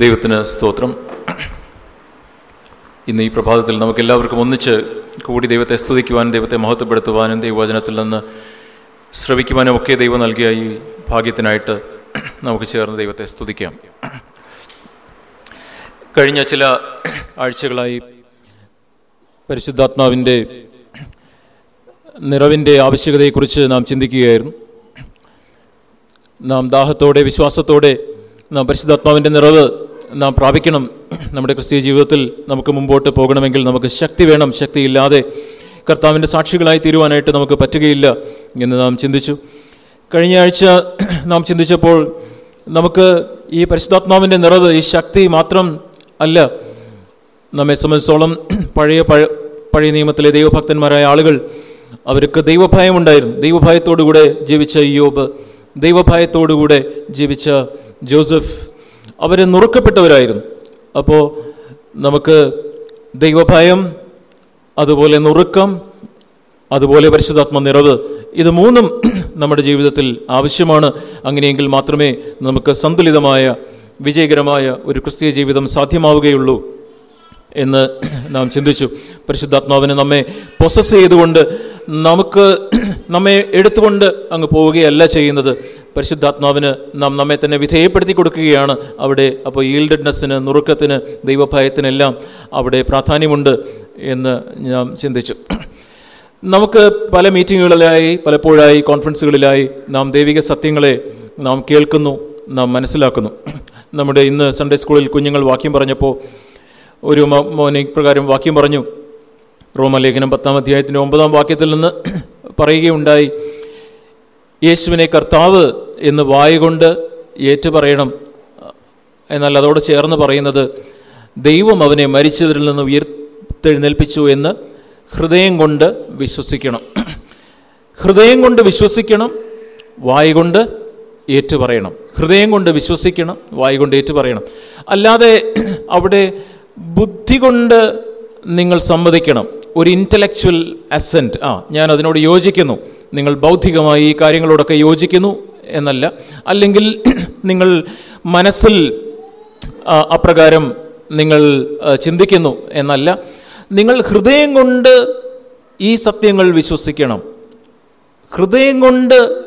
ദൈവത്തിന് സ്തോത്രം. ഇന്ന് ഈ പ്രഭാതത്തിൽ നമുക്ക് എല്ലാവർക്കും ഒന്നിച്ച് കൂടി ദൈവത്തെ സ്തുതിക്കുവാനും ദൈവത്തെ മഹത്വപ്പെടുത്തുവാനും ദൈവവചനത്തിൽ നിന്ന് ശ്രവിക്കുവാനും ഒക്കെ ദൈവം നൽകിയ ഈ ഭാഗ്യത്തിനായിട്ട് നമുക്ക് ചേർന്ന് ദൈവത്തെ സ്തുതിക്കാം. കഴിഞ്ഞ ചില ആഴ്ചകളായി പരിശുദ്ധാത്മാവിന്റെ നിറവിന്റെ ആവശ്യകതയെക്കുറിച്ച് നാം ചിന്തിക്കുകയായിരുന്നു. നാം ദാഹത്തോടെ വിശ്വാസത്തോടെ നാം പരിശുദ്ധാത്മാവിന്റെ നിറവ് നാം പ്രാപിക്കണം. നമ്മുടെ ക്രിസ്തീയ ജീവിതത്തിൽ നമുക്ക് മുമ്പോട്ട് പോകണമെങ്കിൽ നമുക്ക് ശക്തി വേണം. ശക്തിയില്ലാതെ കർത്താവിന്റെ സാക്ഷികളായി തീരുവാനായിട്ട് നമുക്ക് പറ്റുകയില്ല എന്ന് നാം ചിന്തിച്ചു. കഴിഞ്ഞ ആഴ്ച നാം ചിന്തിച്ചപ്പോൾ നമുക്ക് ഈ പരിശുദ്ധാത്മാവിന്റെ നിറവ് ഈ ശക്തി മാത്രം അല്ല. നമ്മെ സംബന്ധിച്ചോളം പഴയ പഴ പഴയ നിയമത്തിലെ ദൈവഭക്തന്മാരായ ആളുകൾ അവർക്ക് ദൈവഭയമുണ്ടായിരുന്നു. ദൈവഭയത്തോടുകൂടെ ജീവിച്ച യോബ് ദൈവഭയത്തോടുകൂടെ ജീവിച്ച ജോസഫ് അവർ നുറുക്കപ്പെട്ടവരായിരുന്നു. അപ്പോൾ നമുക്ക് ദൈവഭയം അതുപോലെ നുറുക്കം അതുപോലെ പരിശുദ്ധാത്മ നിറവ് ഇത് മൂന്നും നമ്മുടെ ജീവിതത്തിൽ ആവശ്യമാണ്. അങ്ങനെയെങ്കിൽ മാത്രമേ നമുക്ക് സന്തുലിതമായ വിജയകരമായ ഒരു ക്രിസ്തീയ ജീവിതം സാധ്യമാവുകയുള്ളൂ. എന്ന് നാം ചിന്തിച്ചു. പരിശുദ്ധാത്മാവിനെ നമ്മെ പ്രൊസസ് ചെയ്തുകൊണ്ട് നമുക്ക് നമ്മെ എടുത്തുകൊണ്ട് അങ്ങ് പോവുകയല്ല ചെയ്യുന്നത്. പരിശുദ്ധാത്മാവിന് നാം നമ്മെ തന്നെ വിധേയപ്പെടുത്തി കൊടുക്കുകയാണ്. അവിടെ അപ്പോൾ ഈൽഡഡ്നെസ്സിന് നുറുക്കത്തിന് ദൈവഭയത്തിനെല്ലാം അവിടെ പ്രാധാന്യമുണ്ട് എന്ന് ഞാൻ ചിന്തിച്ചു. നമുക്ക് പല മീറ്റിങ്ങുകളിലായി പലപ്പോഴായി കോൺഫറൻസുകളിലായി നാം ദൈവിക സത്യങ്ങളെ നാം കേൾക്കുന്നു നാം മനസ്സിലാക്കുന്നു. നമ്മുടെ ഇന്ന് സൺഡേ സ്കൂളിൽ കുഞ്ഞുങ്ങൾ വാക്യം പറഞ്ഞപ്പോൾ ഒരു മോനെ പ്രകാരം വാക്യം പറഞ്ഞു. റോമലേഖനം പത്താം അധ്യായത്തിന്റെ ഒമ്പതാം വാക്യത്തിൽ നിന്ന് പറയുകയുണ്ടായി യേശുവിനെ കർത്താവ് എന്ന് വായുകൊണ്ട് ഏറ്റുപറയണം. എന്നാൽ അതോട് ചേർന്ന് പറയുന്നത് ദൈവം അവനെ മരിച്ചതിൽ നിന്ന് ഉയർത്തെഴുന്നേൽപ്പിച്ചു എന്ന് ഹൃദയം കൊണ്ട് വിശ്വസിക്കണം. ഹൃദയം കൊണ്ട് വിശ്വസിക്കണം വായ് കൊണ്ട് ഏറ്റുപറയണം. ഹൃദയം കൊണ്ട് വിശ്വസിക്കണം വായ് കൊണ്ട് ഏറ്റുപറയണം. അല്ലാതെ അവിടെ ബുദ്ധി കൊണ്ട് നിങ്ങൾ സമ്മതിക്കണം. ഒരു ഇന്റലക്ച്വൽ അസെന്റ് ആ ഞാൻ അതിനോട് യോജിക്കുന്നു. നിങ്ങൾ ബൗദ്ധികമായി ഈ കാര്യങ്ങളോടൊക്കെ യോജിക്കുന്നു എന്നല്ല. അല്ലെങ്കിൽ നിങ്ങൾ മനസ്സിൽ അപ്രകാരം നിങ്ങൾ ചിന്തിക്കുന്നു എന്നല്ല. നിങ്ങൾ ഹൃദയം കൊണ്ട് ഈ സത്യങ്ങൾ വിശ്വസിക്കണം. ഹൃദയം കൊണ്ട്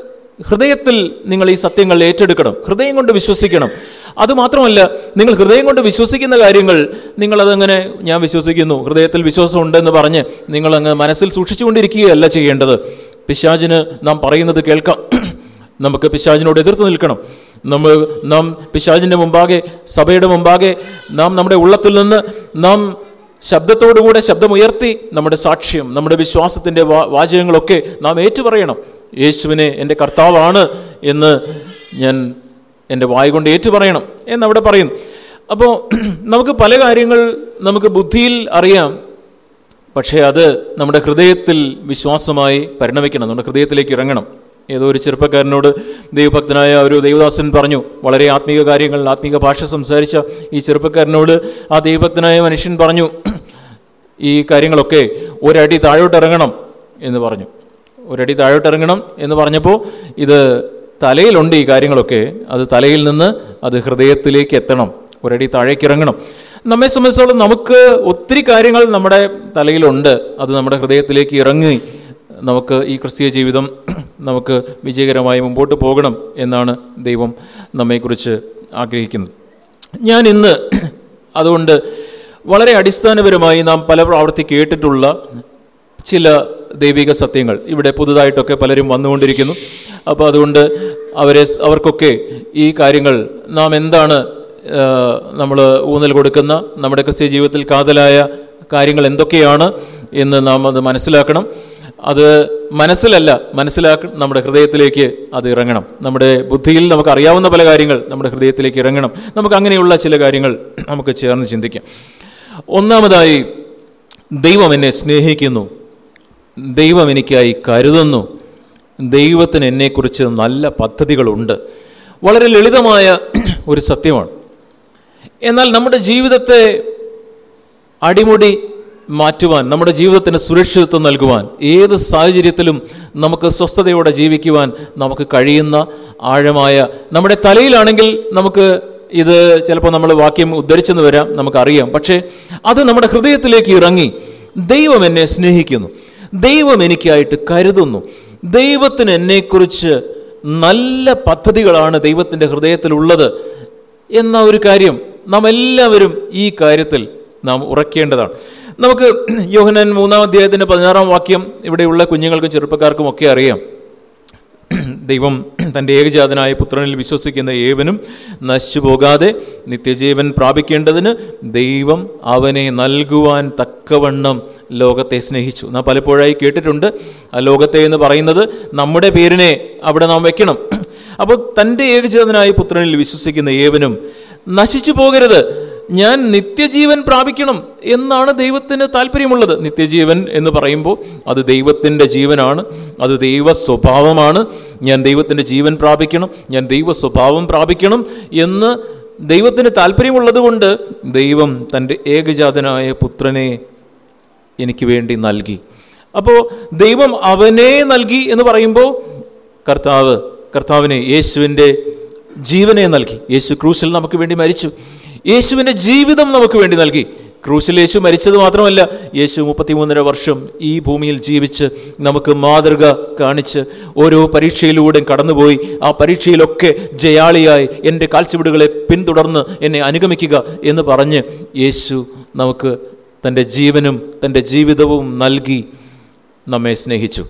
ഹൃദയത്തിൽ നിങ്ങൾ ഈ സത്യങ്ങൾ ഏറ്റെടുക്കണം. ഹൃദയം കൊണ്ട് വിശ്വസിക്കണം. അതുമാത്രമല്ല നിങ്ങൾ ഹൃദയം കൊണ്ട് വിശ്വസിക്കുന്ന കാര്യങ്ങൾ നിങ്ങളതങ്ങനെ ഞാൻ വിശ്വസിക്കുന്നു ഹൃദയത്തിൽ വിശ്വാസം ഉണ്ടെന്ന് പറഞ്ഞ് നിങ്ങളങ്ങ് മനസ്സിൽ സൂക്ഷിച്ചുകൊണ്ടിരിക്കുകയല്ല ചെയ്യേണ്ടത്. പിശാചിന് നാം പറയുന്നത് കേൾക്കാം. നമുക്ക് പിശാജിനോട് എതിർത്ത് നിൽക്കണം. നമ്മൾ നാം പിശാചിന്റെ മുമ്പാകെ സഭയുടെ മുമ്പാകെ നാം നമ്മുടെ ഉള്ളത്തിൽ നിന്ന് നാം ശബ്ദത്തോടുകൂടെ ശബ്ദമുയർത്തി നമ്മുടെ സാക്ഷ്യം നമ്മുടെ വിശ്വാസത്തിന്റെ വാചകങ്ങളൊക്കെ നാം ഏറ്റുപറയണം. യേശുവിനെ എന്റെ കർത്താവാണ് എന്ന് ഞാൻ എന്റെ വായ കൊണ്ട് ഏറ്റുപറയണം എന്നവിടെ പറയുന്നു. അപ്പോൾ നമുക്ക് പല കാര്യങ്ങൾ നമുക്ക് ബുദ്ധിയിൽ അറിയാം. പക്ഷേ അത് നമ്മുടെ ഹൃദയത്തിൽ വിശ്വാസമായി പരിണമിക്കണം. നമ്മുടെ ഹൃദയത്തിലേക്ക് ഇറങ്ങണം. ഏതോ ഒരു ചെറുപ്പക്കാരനോട് ദൈവഭക്തനായ ഒരു ദൈവദാസൻ പറഞ്ഞു വളരെ ആത്മീക കാര്യങ്ങൾ ആത്മീക ഭാഷ സംസാരിച്ച ഈ ചെറുപ്പക്കാരനോട് ആ ദൈവഭക്തനായ മനുഷ്യൻ പറഞ്ഞു ഈ കാര്യങ്ങളൊക്കെ ഒരടി താഴോട്ട് ഇറങ്ങണം എന്ന് പറഞ്ഞു. ഒരടി താഴോട്ട് ഇറങ്ങണം എന്ന് പറഞ്ഞപ്പോൾ ഇത് തലയിലുണ്ട് ഈ കാര്യങ്ങളൊക്കെ. അത് തലയിൽ നിന്ന് അത് ഹൃദയത്തിലേക്ക് എത്തണം. ഒരടി താഴേക്ക് ഇറങ്ങണം നമ്മെ സംബന്ധിച്ചോളം നമുക്ക് ഒത്തിരി കാര്യങ്ങൾ നമ്മുടെ തലയിലുണ്ട്. അത് നമ്മുടെ ഹൃദയത്തിലേക്ക് ഇറങ്ങി നമുക്ക് ഈ ക്രിസ്തീയ ജീവിതം നമുക്ക് വിജയകരമായി മുമ്പോട്ട് പോകണം എന്നാണ് ദൈവം നമ്മെക്കുറിച്ച് ആഗ്രഹിക്കുന്നത്. ഞാൻ ഇന്ന് അതുകൊണ്ട് വളരെ അടിസ്ഥാനപരമായി നാം പല പ്രാവർത്തി കേട്ടിട്ടുള്ള ചില ദൈവിക സത്യങ്ങൾ ഇവിടെ പുതുതായിട്ടൊക്കെ പലരും വന്നുകൊണ്ടിരിക്കുന്നു. അപ്പോൾ അതുകൊണ്ട് അവരെ അവർക്കൊക്കെ ഈ കാര്യങ്ങൾ നാം എന്താണ് നമ്മൾ ഊന്നൽ കൊടുക്കുന്ന നമ്മുടെ ക്രിസ്ത്യ ജീവിതത്തിൽ കാതലായ കാര്യങ്ങൾ എന്തൊക്കെയാണ് എന്ന് നാം അത് മനസ്സിലാക്കണം. അത് മനസ്സിലല്ല മനസ്സിലാക്ക നമ്മുടെ ഹൃദയത്തിലേക്ക് അത് ഇറങ്ങണം. നമ്മുടെ ബുദ്ധിയിൽ നമുക്ക് അറിയാവുന്ന പല കാര്യങ്ങൾ നമ്മുടെ ഹൃദയത്തിലേക്ക് ഇറങ്ങണം. നമുക്ക് അങ്ങനെയുള്ള ചില കാര്യങ്ങൾ നമുക്ക് ചേർന്ന് ചിന്തിക്കാം. ഒന്നാമതായി ദൈവം എന്നെ സ്നേഹിക്കുന്നു. ദൈവം എനിക്കായി കരുതുന്നു. ദൈവത്തിന് എന്നെക്കുറിച്ച് നല്ല പദ്ധതികളുണ്ട്. വളരെ ലളിതമായ ഒരു സത്യമാണ്. എന്നാൽ നമ്മുടെ ജീവിതത്തെ അടിമുടി മാറ്റുവാൻ നമ്മുടെ ജീവിതത്തിന് സുരക്ഷിതത്വം നൽകുവാൻ ഏത് സാഹചര്യത്തിലും നമുക്ക് സ്വസ്ഥതയോടെ ജീവിക്കുവാൻ നമുക്ക് കഴിയുന്ന ആഴമായ നമ്മുടെ തലയിലാണെങ്കിൽ നമുക്ക് ഇത് ചിലപ്പോൾ നമ്മൾ വാക്യം ഉദ്ധരിച്ചെന്ന് വരാം നമുക്കറിയാം. പക്ഷേ അത് നമ്മുടെ ഹൃദയത്തിലേക്ക് ഇറങ്ങി ദൈവം എന്നെ സ്നേഹിക്കുന്നു. ദൈവം എനിക്കായിട്ട് കരുതുന്നു. ദൈവത്തിന് എന്നെക്കുറിച്ച് നല്ല പദ്ധതികളാണ് ദൈവത്തിന്റെ ഹൃദയത്തിലുള്ളത് എന്ന ഒരു കാര്യം നാം എല്ലാവരും ഈ കാര്യത്തിൽ നാം ഉറക്കേണ്ടതാണ്. നമുക്ക് യോഹനൻ മൂന്നാം അധ്യായത്തിന്റെ പതിനാറാം വാക്യം ഇവിടെയുള്ള കുഞ്ഞുങ്ങൾക്കും ചെറുപ്പക്കാർക്കും ഒക്കെ അറിയാം. ദൈവം തന്റെ ഏകജാതനായ പുത്രനിൽ വിശ്വസിക്കുന്ന ഏവനും നശിച്ചു പോകാതെ നിത്യജീവൻ പ്രാപിക്കേണ്ടതിന് ദൈവം അവനെ നൽകുവാൻ തക്കവണ്ണം ലോകത്തെ സ്നേഹിച്ചു. നാം പലപ്പോഴായി കേട്ടിട്ടുണ്ട് ലോകത്തെ എന്ന് പറയുന്നത് നമ്മുടെ പേരിനെ അവിടെ നാം വെക്കണം. അപ്പോൾ തന്റെ ഏകജാതനായ പുത്രനിൽ വിശ്വസിക്കുന്ന ഏവനും നശിച്ചു പോകരുത് ഞാൻ നിത്യജീവൻ പ്രാപിക്കണം എന്നാണ് ദൈവത്തിന് താല്പര്യമുള്ളത്. നിത്യജീവൻ എന്ന് പറയുമ്പോൾ അത് ദൈവത്തിന്റെ ജീവനാണ് അത് ദൈവ സ്വഭാവമാണ്. ഞാൻ ദൈവത്തിന്റെ ജീവൻ പ്രാപിക്കണം ഞാൻ ദൈവ സ്വഭാവം പ്രാപിക്കണം എന്ന് ദൈവത്തിന് താല്പര്യമുള്ളത് കൊണ്ട് ദൈവം തന്റെ ഏകജാതനായ പുത്രനെ എനിക്ക് വേണ്ടി നൽകി. അപ്പോൾ ദൈവം അവനെ നൽകി എന്ന് പറയുമ്പോൾ കർത്താവ് കർത്താവിനെ യേശുവിന്റെ ജീവനെ നൽകി. യേശു ക്രൂശിൽ നമുക്ക് വേണ്ടി മരിച്ചു. യേശുവിന്റെ ജീവിതം നമുക്ക് വേണ്ടി നൽകി. ക്രൂശിൽ യേശു മരിച്ചത് മാത്രമല്ല യേശു മുപ്പത്തിമൂന്നര വർഷം ഈ ഭൂമിയിൽ ജീവിച്ച് നമുക്ക് മാതൃക കാണിച്ച് ഓരോ പരീക്ഷയിലൂടെയും കടന്നുപോയി. ആ പരീക്ഷയിലൊക്കെ ജയാളിയായി എന്റെ കാൽച്ചുവടുകളെ പിന്തുടർന്ന് എന്നെ അനുഗമിക്കുക എന്ന് പറഞ്ഞ് യേശു നമുക്ക് തന്റെ ജീവനും തന്റെ ജീവിതവും നൽകി നമ്മെ സ്നേഹിച്ചു.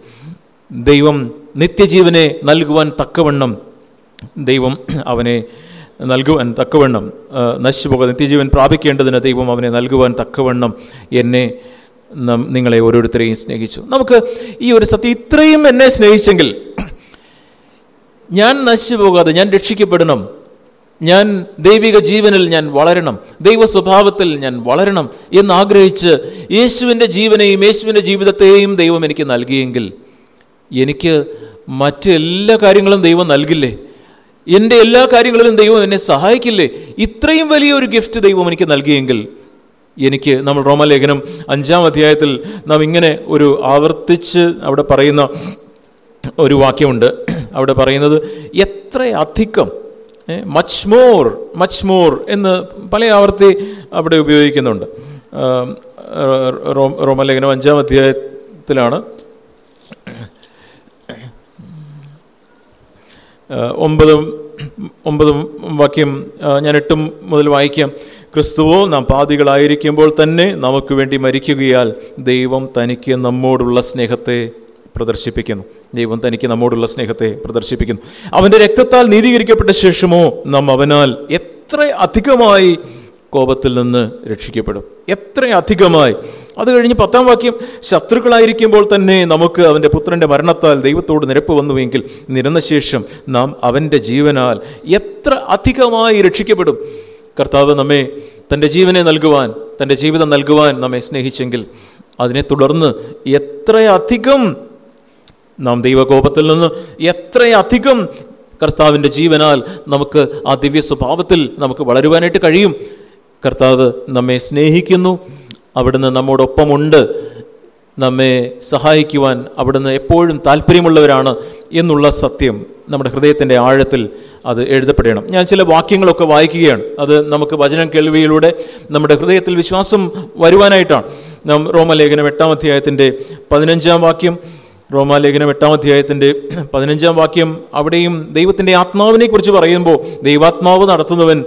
ദൈവം നിത്യജീവനെ നൽകുവാൻ തക്കവണ്ണം ദൈവം അവനെ നൽകുവാൻ തക്കവണ്ണം നശിച്ചുപോകാതെ നിത്യജീവൻ പ്രാപിക്കേണ്ടതിന് ദൈവം അവനെ നൽകുവാൻ തക്കവണ്ണം എന്നെ നിങ്ങളെ ഓരോരുത്തരെയും സ്നേഹിച്ചു. നമുക്ക് ഈ ഒരു സത്യം ഇത്രയും എന്നെ സ്നേഹിച്ചെങ്കിൽ ഞാൻ നശിച്ചു പോകാതെ ഞാൻ രക്ഷിക്കപ്പെടണം ഞാൻ ദൈവിക ജീവനിൽ ഞാൻ വളരണം ദൈവ സ്വഭാവത്തിൽ ഞാൻ വളരണം എന്നാഗ്രഹിച്ച് യേശുവിന്റെ ജീവനെയും യേശുവിന്റെ ജീവിതത്തെയും ദൈവം എനിക്ക് നൽകിയെങ്കിൽ എനിക്ക് മറ്റെല്ലാ കാര്യങ്ങളും ദൈവം നൽകില്ലേ? എന്റെ എല്ലാ കാര്യങ്ങളിലും ദൈവം എന്നെ സഹായിക്കില്ലേ? ഇത്രയും വലിയൊരു ഗിഫ്റ്റ് ദൈവം എനിക്ക് നൽകിയെങ്കിൽ എനിക്ക് നമ്മൾ റോമലേഖനം അഞ്ചാം അധ്യായത്തിൽ നാം ഇങ്ങനെ ഒരു ആവർത്തിച്ച് അവിടെ പറയുന്ന ഒരു വാക്യമുണ്ട്. അവിടെ പറയുന്നത് എത്ര അധികം മച്ച് മോർ മച്ച് മോർ എന്ന് പല ആവർത്തി അവിടെ ഉപയോഗിക്കുന്നുണ്ട്. റോമലേഖനം അഞ്ചാം അധ്യായത്തിലാണ്. ഒമ്പതും ഒമ്പതും വാക്യം ഞാൻ എട്ടും മുതൽ വായിക്കാം. ക്രിസ്തുവോ നാം പാതികളായിരിക്കുമ്പോൾ തന്നെ നമുക്ക് വേണ്ടി മരിക്കുകയാൽ ദൈവം തനിക്ക് നമ്മോടുള്ള സ്നേഹത്തെ പ്രദർശിപ്പിക്കുന്നു. ദൈവം തനിക്ക് നമ്മോടുള്ള സ്നേഹത്തെ പ്രദർശിപ്പിക്കുന്നു. അവന്റെ രക്തത്താൽ നീതീകരിക്കപ്പെട്ട ശേഷമോ നാം അവനാൽ എത്ര അധികമായി കോപത്തിൽ നിന്ന് രക്ഷിക്കപ്പെടും? എത്ര അധികമായി? അത് കഴിഞ്ഞ് പത്താം വാക്യം ശത്രുക്കളായിരിക്കുമ്പോൾ തന്നെ നമുക്ക് അവന്റെ പുത്രന്റെ മരണത്താൽ ദൈവത്തോട് നിരപ്പ് വന്നുവെങ്കിൽ നിരന്ന ശേഷം നാം അവന്റെ ജീവനാൽ എത്ര അധികമായി രക്ഷിക്കപ്പെടും? കർത്താവ് നമ്മെ തന്റെ ജീവനെ നൽകുവാൻ തന്റെ ജീവിതം നൽകുവാൻ നമ്മെ സ്നേഹിച്ചെങ്കിൽ അതിനെ തുടർന്ന് എത്രയധികം നാം ദൈവകോപത്തിൽ നിന്ന് എത്രയധികം കർത്താവിന്റെ ജീവനാൽ നമുക്ക് ആ ദിവ്യ സ്വഭാവത്തിൽ നമുക്ക് വളരുവാനായിട്ട് കഴിയും. കർത്താവ് നമ്മെ സ്നേഹിക്കുന്നു. അവിടുന്ന് നമ്മോടൊപ്പമുണ്ട്. നമ്മെ സഹായിക്കുവാൻ അവിടുന്ന് എപ്പോഴും താല്പര്യമുള്ളവരാണ് എന്നുള്ള സത്യം നമ്മുടെ ഹൃദയത്തിന്റെ ആഴത്തിൽ അത് എഴുതപ്പെടണം. ഞാൻ ചില വാക്യങ്ങളൊക്കെ വായിക്കുകയാണ്. അത് നമുക്ക് വചനം കേൾവിയിലൂടെ നമ്മുടെ ഹൃദയത്തിൽ വിശ്വാസം വരുവാനായിട്ടാണ്. നാം റോമലേഖനം എട്ടാം അധ്യായത്തിന്റെ പതിനഞ്ചാം വാക്യം റോമാലേഖനം എട്ടാം അധ്യായത്തിന്റെ പതിനഞ്ചാം വാക്യം അവിടെയും ദൈവത്തിന്റെ ആത്മാവിനെ കുറിച്ച് പറയുമ്പോൾ ദൈവാത്മാവ് നടത്തുന്നവൻ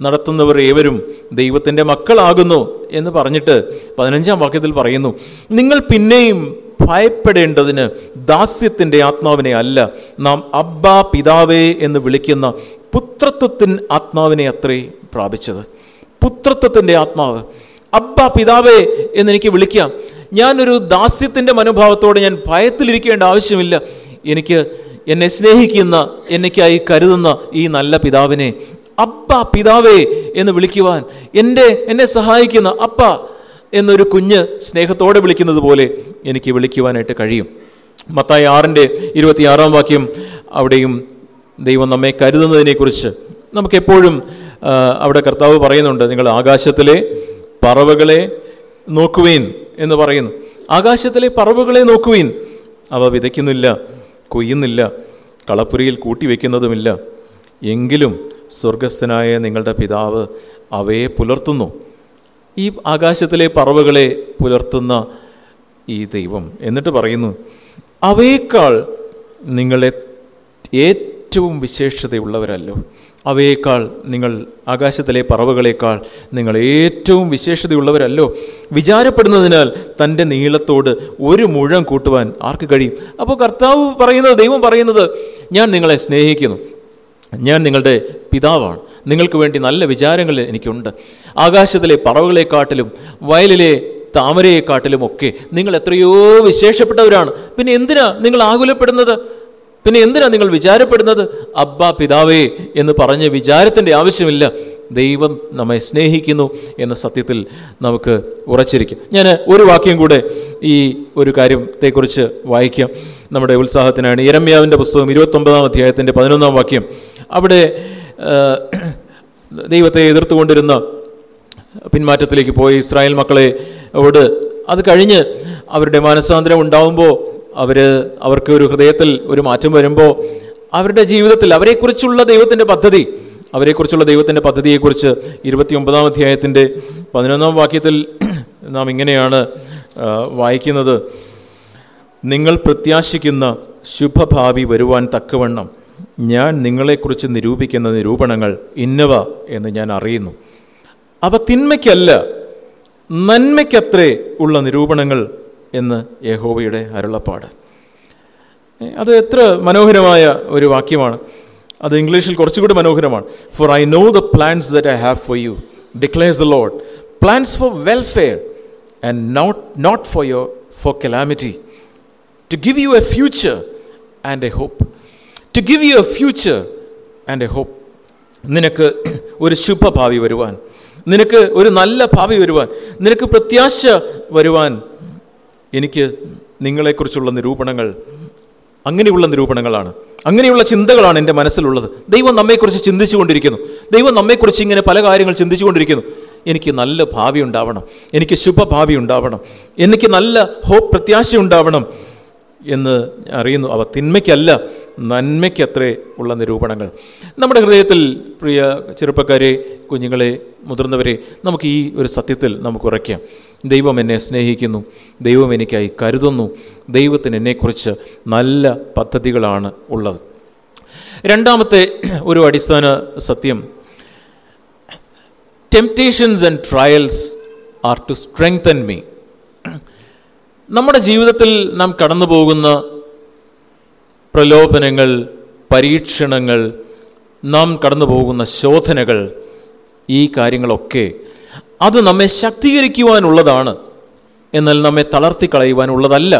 നടത്തുന്നവർ ഏവരും ദൈവത്തിന്റെ മക്കളാകുന്നു എന്ന് പറഞ്ഞിട്ട് പതിനഞ്ചാം വാക്യത്തിൽ പറയുന്നു. നിങ്ങൾ പിന്നെയും ഭയപ്പെടേണ്ടതിന് ദാസ്യത്തിന്റെ ആത്മാവിനെ അല്ല നാം അബ്ബാ പിതാവേ എന്ന് വിളിക്കുന്ന പുത്രത്വത്തിൻ ആത്മാവിനെ അത്രേ പ്രാപിച്ചത്. പുത്രത്വത്തിന്റെ ആത്മാവ്. അബ്ബ പിതാവേ എന്ന് എനിക്ക് വിളിക്കാം. ഞാനൊരു ദാസ്യത്തിന്റെ മനോഭാവത്തോടെ ഞാൻ ഭയത്തിലിരിക്കേണ്ട ആവശ്യമില്ല. എനിക്ക് എന്നെ സ്നേഹിക്കുന്ന എനിക്കായി കരുതുന്ന ഈ നല്ല പിതാവിനെ അപ്പ പിതാവേ എന്ന് വിളിക്കുവാൻ എന്റെ എന്നെ സഹായിക്കുന്ന അപ്പ എന്നൊരു കുഞ്ഞ് സ്നേഹത്തോടെ വിളിക്കുന്നത് പോലെ എനിക്ക് വിളിക്കുവാനായിട്ട് കഴിയും. മത്തായി ആറിന്റെ ഇരുപത്തിയാറാം വാക്യം അവിടെയും ദൈവം നമ്മെ കരുതുന്നതിനെക്കുറിച്ച് നമുക്കെപ്പോഴും അവിടെ കർത്താവ് പറയുന്നുണ്ട് നിങ്ങൾ ആകാശത്തിലെ പറവകളെ നോക്കുവീൻ എന്ന് പറയുന്നു. ആകാശത്തിലെ പറവുകളെ നോക്കുവീൻ. അവ വിതയ്ക്കുന്നില്ല കൊയ്യുന്നില്ല കളപ്പുരയിൽ കൂട്ടിവെക്കുന്നതുമില്ല. എങ്കിലും സ്വർഗസ്ഥനായ നിങ്ങളുടെ പിതാവ് അവയെ പുലർത്തുന്നു. ഈ ആകാശത്തിലെ പറവുകളെ പുലർത്തുന്ന ഈ ദൈവം എന്നിട്ട് പറയുന്നു അവയേക്കാൾ നിങ്ങളെ ഏറ്റവും വിശേഷതയുള്ളവരല്ലോ. അവയേക്കാൾ നിങ്ങൾ ആകാശത്തിലെ പറവകളേക്കാൾ നിങ്ങൾ ഏറ്റവും വിശേഷതയുള്ളവരല്ലോ. വിചാരപ്പെടുന്നതിനാൽ തന്റെ നീളത്തോട് ഒരു മുഴം കൂട്ടുവാൻ ആർക്ക് കഴിയും? അപ്പോൾ കർത്താവ് പറയുന്നത് ദൈവം പറയുന്നത് ഞാൻ നിങ്ങളെ സ്നേഹിക്കുന്നു. ഞാൻ നിങ്ങളുടെ പിതാവാണ്. നിങ്ങൾക്ക് വേണ്ടി നല്ല വിചാരങ്ങൾ എനിക്കുണ്ട്. ആകാശത്തിലെ പറവകളെക്കാട്ടിലും വയലിലെ താമരയെക്കാട്ടിലും ഒക്കെ നിങ്ങൾ എത്രയോ വിശേഷപ്പെട്ടവരാണ്. പിന്നെ എന്തിനാ നിങ്ങൾ ആകുലപ്പെടുന്നത്? പിന്നെ എന്തിനാണ് നിങ്ങൾ വിചാരപ്പെടുന്നത്? അബ്ബ പിതാവേ എന്ന് പറഞ്ഞ് വിചാരത്തിന്റെ ആവശ്യമില്ല. ദൈവം നമ്മെ സ്നേഹിക്കുന്നു എന്ന സത്യത്തിൽ നമുക്ക് ഉറച്ചിരിക്കും. ഞാൻ ഒരു വാക്യം കൂടെ ഈ ഒരു കാര്യത്തെക്കുറിച്ച് വായിക്കാം. നമ്മുടെ ഉത്സാഹത്തിനാണ് ഇരമ്യാവിന്റെ പുസ്തകം ഇരുപത്തൊമ്പതാം അധ്യായത്തിന്റെ പതിനൊന്നാം വാക്യം. അവിടെ ദൈവത്തെ എതിർത്തുകൊണ്ടിരുന്ന പിന്മാറ്റത്തിലേക്ക് പോയി ഇസ്രായേൽ മക്കളെ അത് കഴിഞ്ഞ് അവരുടെ മാനസാന്തരം ഉണ്ടാവുമ്പോൾ അവർ അവർക്ക് ഒരു ഹൃദയത്തിൽ ഒരു മാറ്റം വരുമ്പോൾ അവരുടെ ജീവിതത്തിൽ അവരെക്കുറിച്ചുള്ള ദൈവത്തിന്റെ പദ്ധതി അവരെക്കുറിച്ചുള്ള ദൈവത്തിന്റെ പദ്ധതിയെക്കുറിച്ച് ഇരുപത്തി ഒമ്പതാം അധ്യായത്തിന്റെ പതിനൊന്നാം വാക്യത്തിൽ നാം ഇങ്ങനെയാണ് വായിക്കുന്നത്. നിങ്ങൾ പ്രത്യാശിക്കുന്ന ശുഭഭാവി വരുവാൻ തക്കവണ്ണം ഞാൻ നിങ്ങളെക്കുറിച്ച് നിരൂപിക്കുന്ന നിരൂപണങ്ങൾ ഇന്നവ എന്ന് ഞാൻ അറിയുന്നു. അവ തിന്മയ്ക്കല്ല നന്മയ്ക്കത്രേ ഉള്ള നിരൂപണങ്ങൾ എന്ന് യഹോബയുടെ അരുളപ്പാട്. അത് എത്ര മനോഹരമായ ഒരു വാക്യമാണ്. അത് ഇംഗ്ലീഷിൽ കുറച്ചുകൂടി മനോഹരമാണ്. For I know the plans that I have for you declares the Lord plans for welfare and not not for your for calamity to give you a future and a hope to give you a future and a hope നിനക്ക് ഒരു ശുഭഭാവി വരുവാൻ. നിനക്ക് ഒരു നല്ല ഭാവി വരുവാൻ. നിനക്ക് പ്രത്യാശ വരുവാൻ എനിക്ക് നിങ്ങളെക്കുറിച്ചുള്ള നിരൂപണങ്ങൾ അങ്ങനെയുള്ള നിരൂപണങ്ങളാണ്. അങ്ങനെയുള്ള ചിന്തകളാണ് എന്റെ മനസ്സിലുള്ളത്. ദൈവം നമ്മെക്കുറിച്ച് ചിന്തിച്ചുകൊണ്ടിരിക്കുന്നു. ദൈവം നമ്മെക്കുറിച്ച് ഇങ്ങനെ പല കാര്യങ്ങൾ ചിന്തിച്ചുകൊണ്ടിരിക്കുന്നു. എനിക്ക് നല്ല ഭാവി ഉണ്ടാവണം. എനിക്ക് ശുഭഭാവി ഉണ്ടാവണം. എനിക്ക് നല്ല ഹോപ്പ് പ്രത്യാശ ഉണ്ടാവണം എന്ന് അറിയുന്നു. അവ തിന്മയ്ക്കല്ല നന്മയ്ക്കത്രേ ഉള്ള നിരൂപണങ്ങൾ. നമ്മുടെ ഹൃദയത്തിൽ പ്രിയ ചെറുപ്പക്കാരെ കുഞ്ഞുങ്ങളെ മുതിർന്നവരെ നമുക്ക് ഈ ഒരു സത്യത്തിൽ നമുക്ക് ഉറയ്ക്കാം. ദൈവം എന്നെ സ്നേഹിക്കുന്നു. ദൈവം എനിക്കായി കരുതുന്നു. ദൈവത്തിന് എന്നെക്കുറിച്ച് നല്ല പദ്ധതികളാണ് ഉള്ളത്. രണ്ടാമത്തെ ഒരു അടിസ്ഥാന സത്യം. Temptations and trials are to strengthen me നമ്മുടെ ജീവിതത്തിൽ നാം കടന്നു പോകുന്ന പ്രലോഭനങ്ങൾ പരീക്ഷണങ്ങൾ നാം കടന്നു പോകുന്ന ശോധനകൾ ഈ കാര്യങ്ങളൊക്കെ അത് നമ്മെ ശക്തീകരിക്കുവാനുള്ളതാണ്. എന്നാൽ നമ്മെ തളർത്തി കളയുവാനുള്ളതല്ല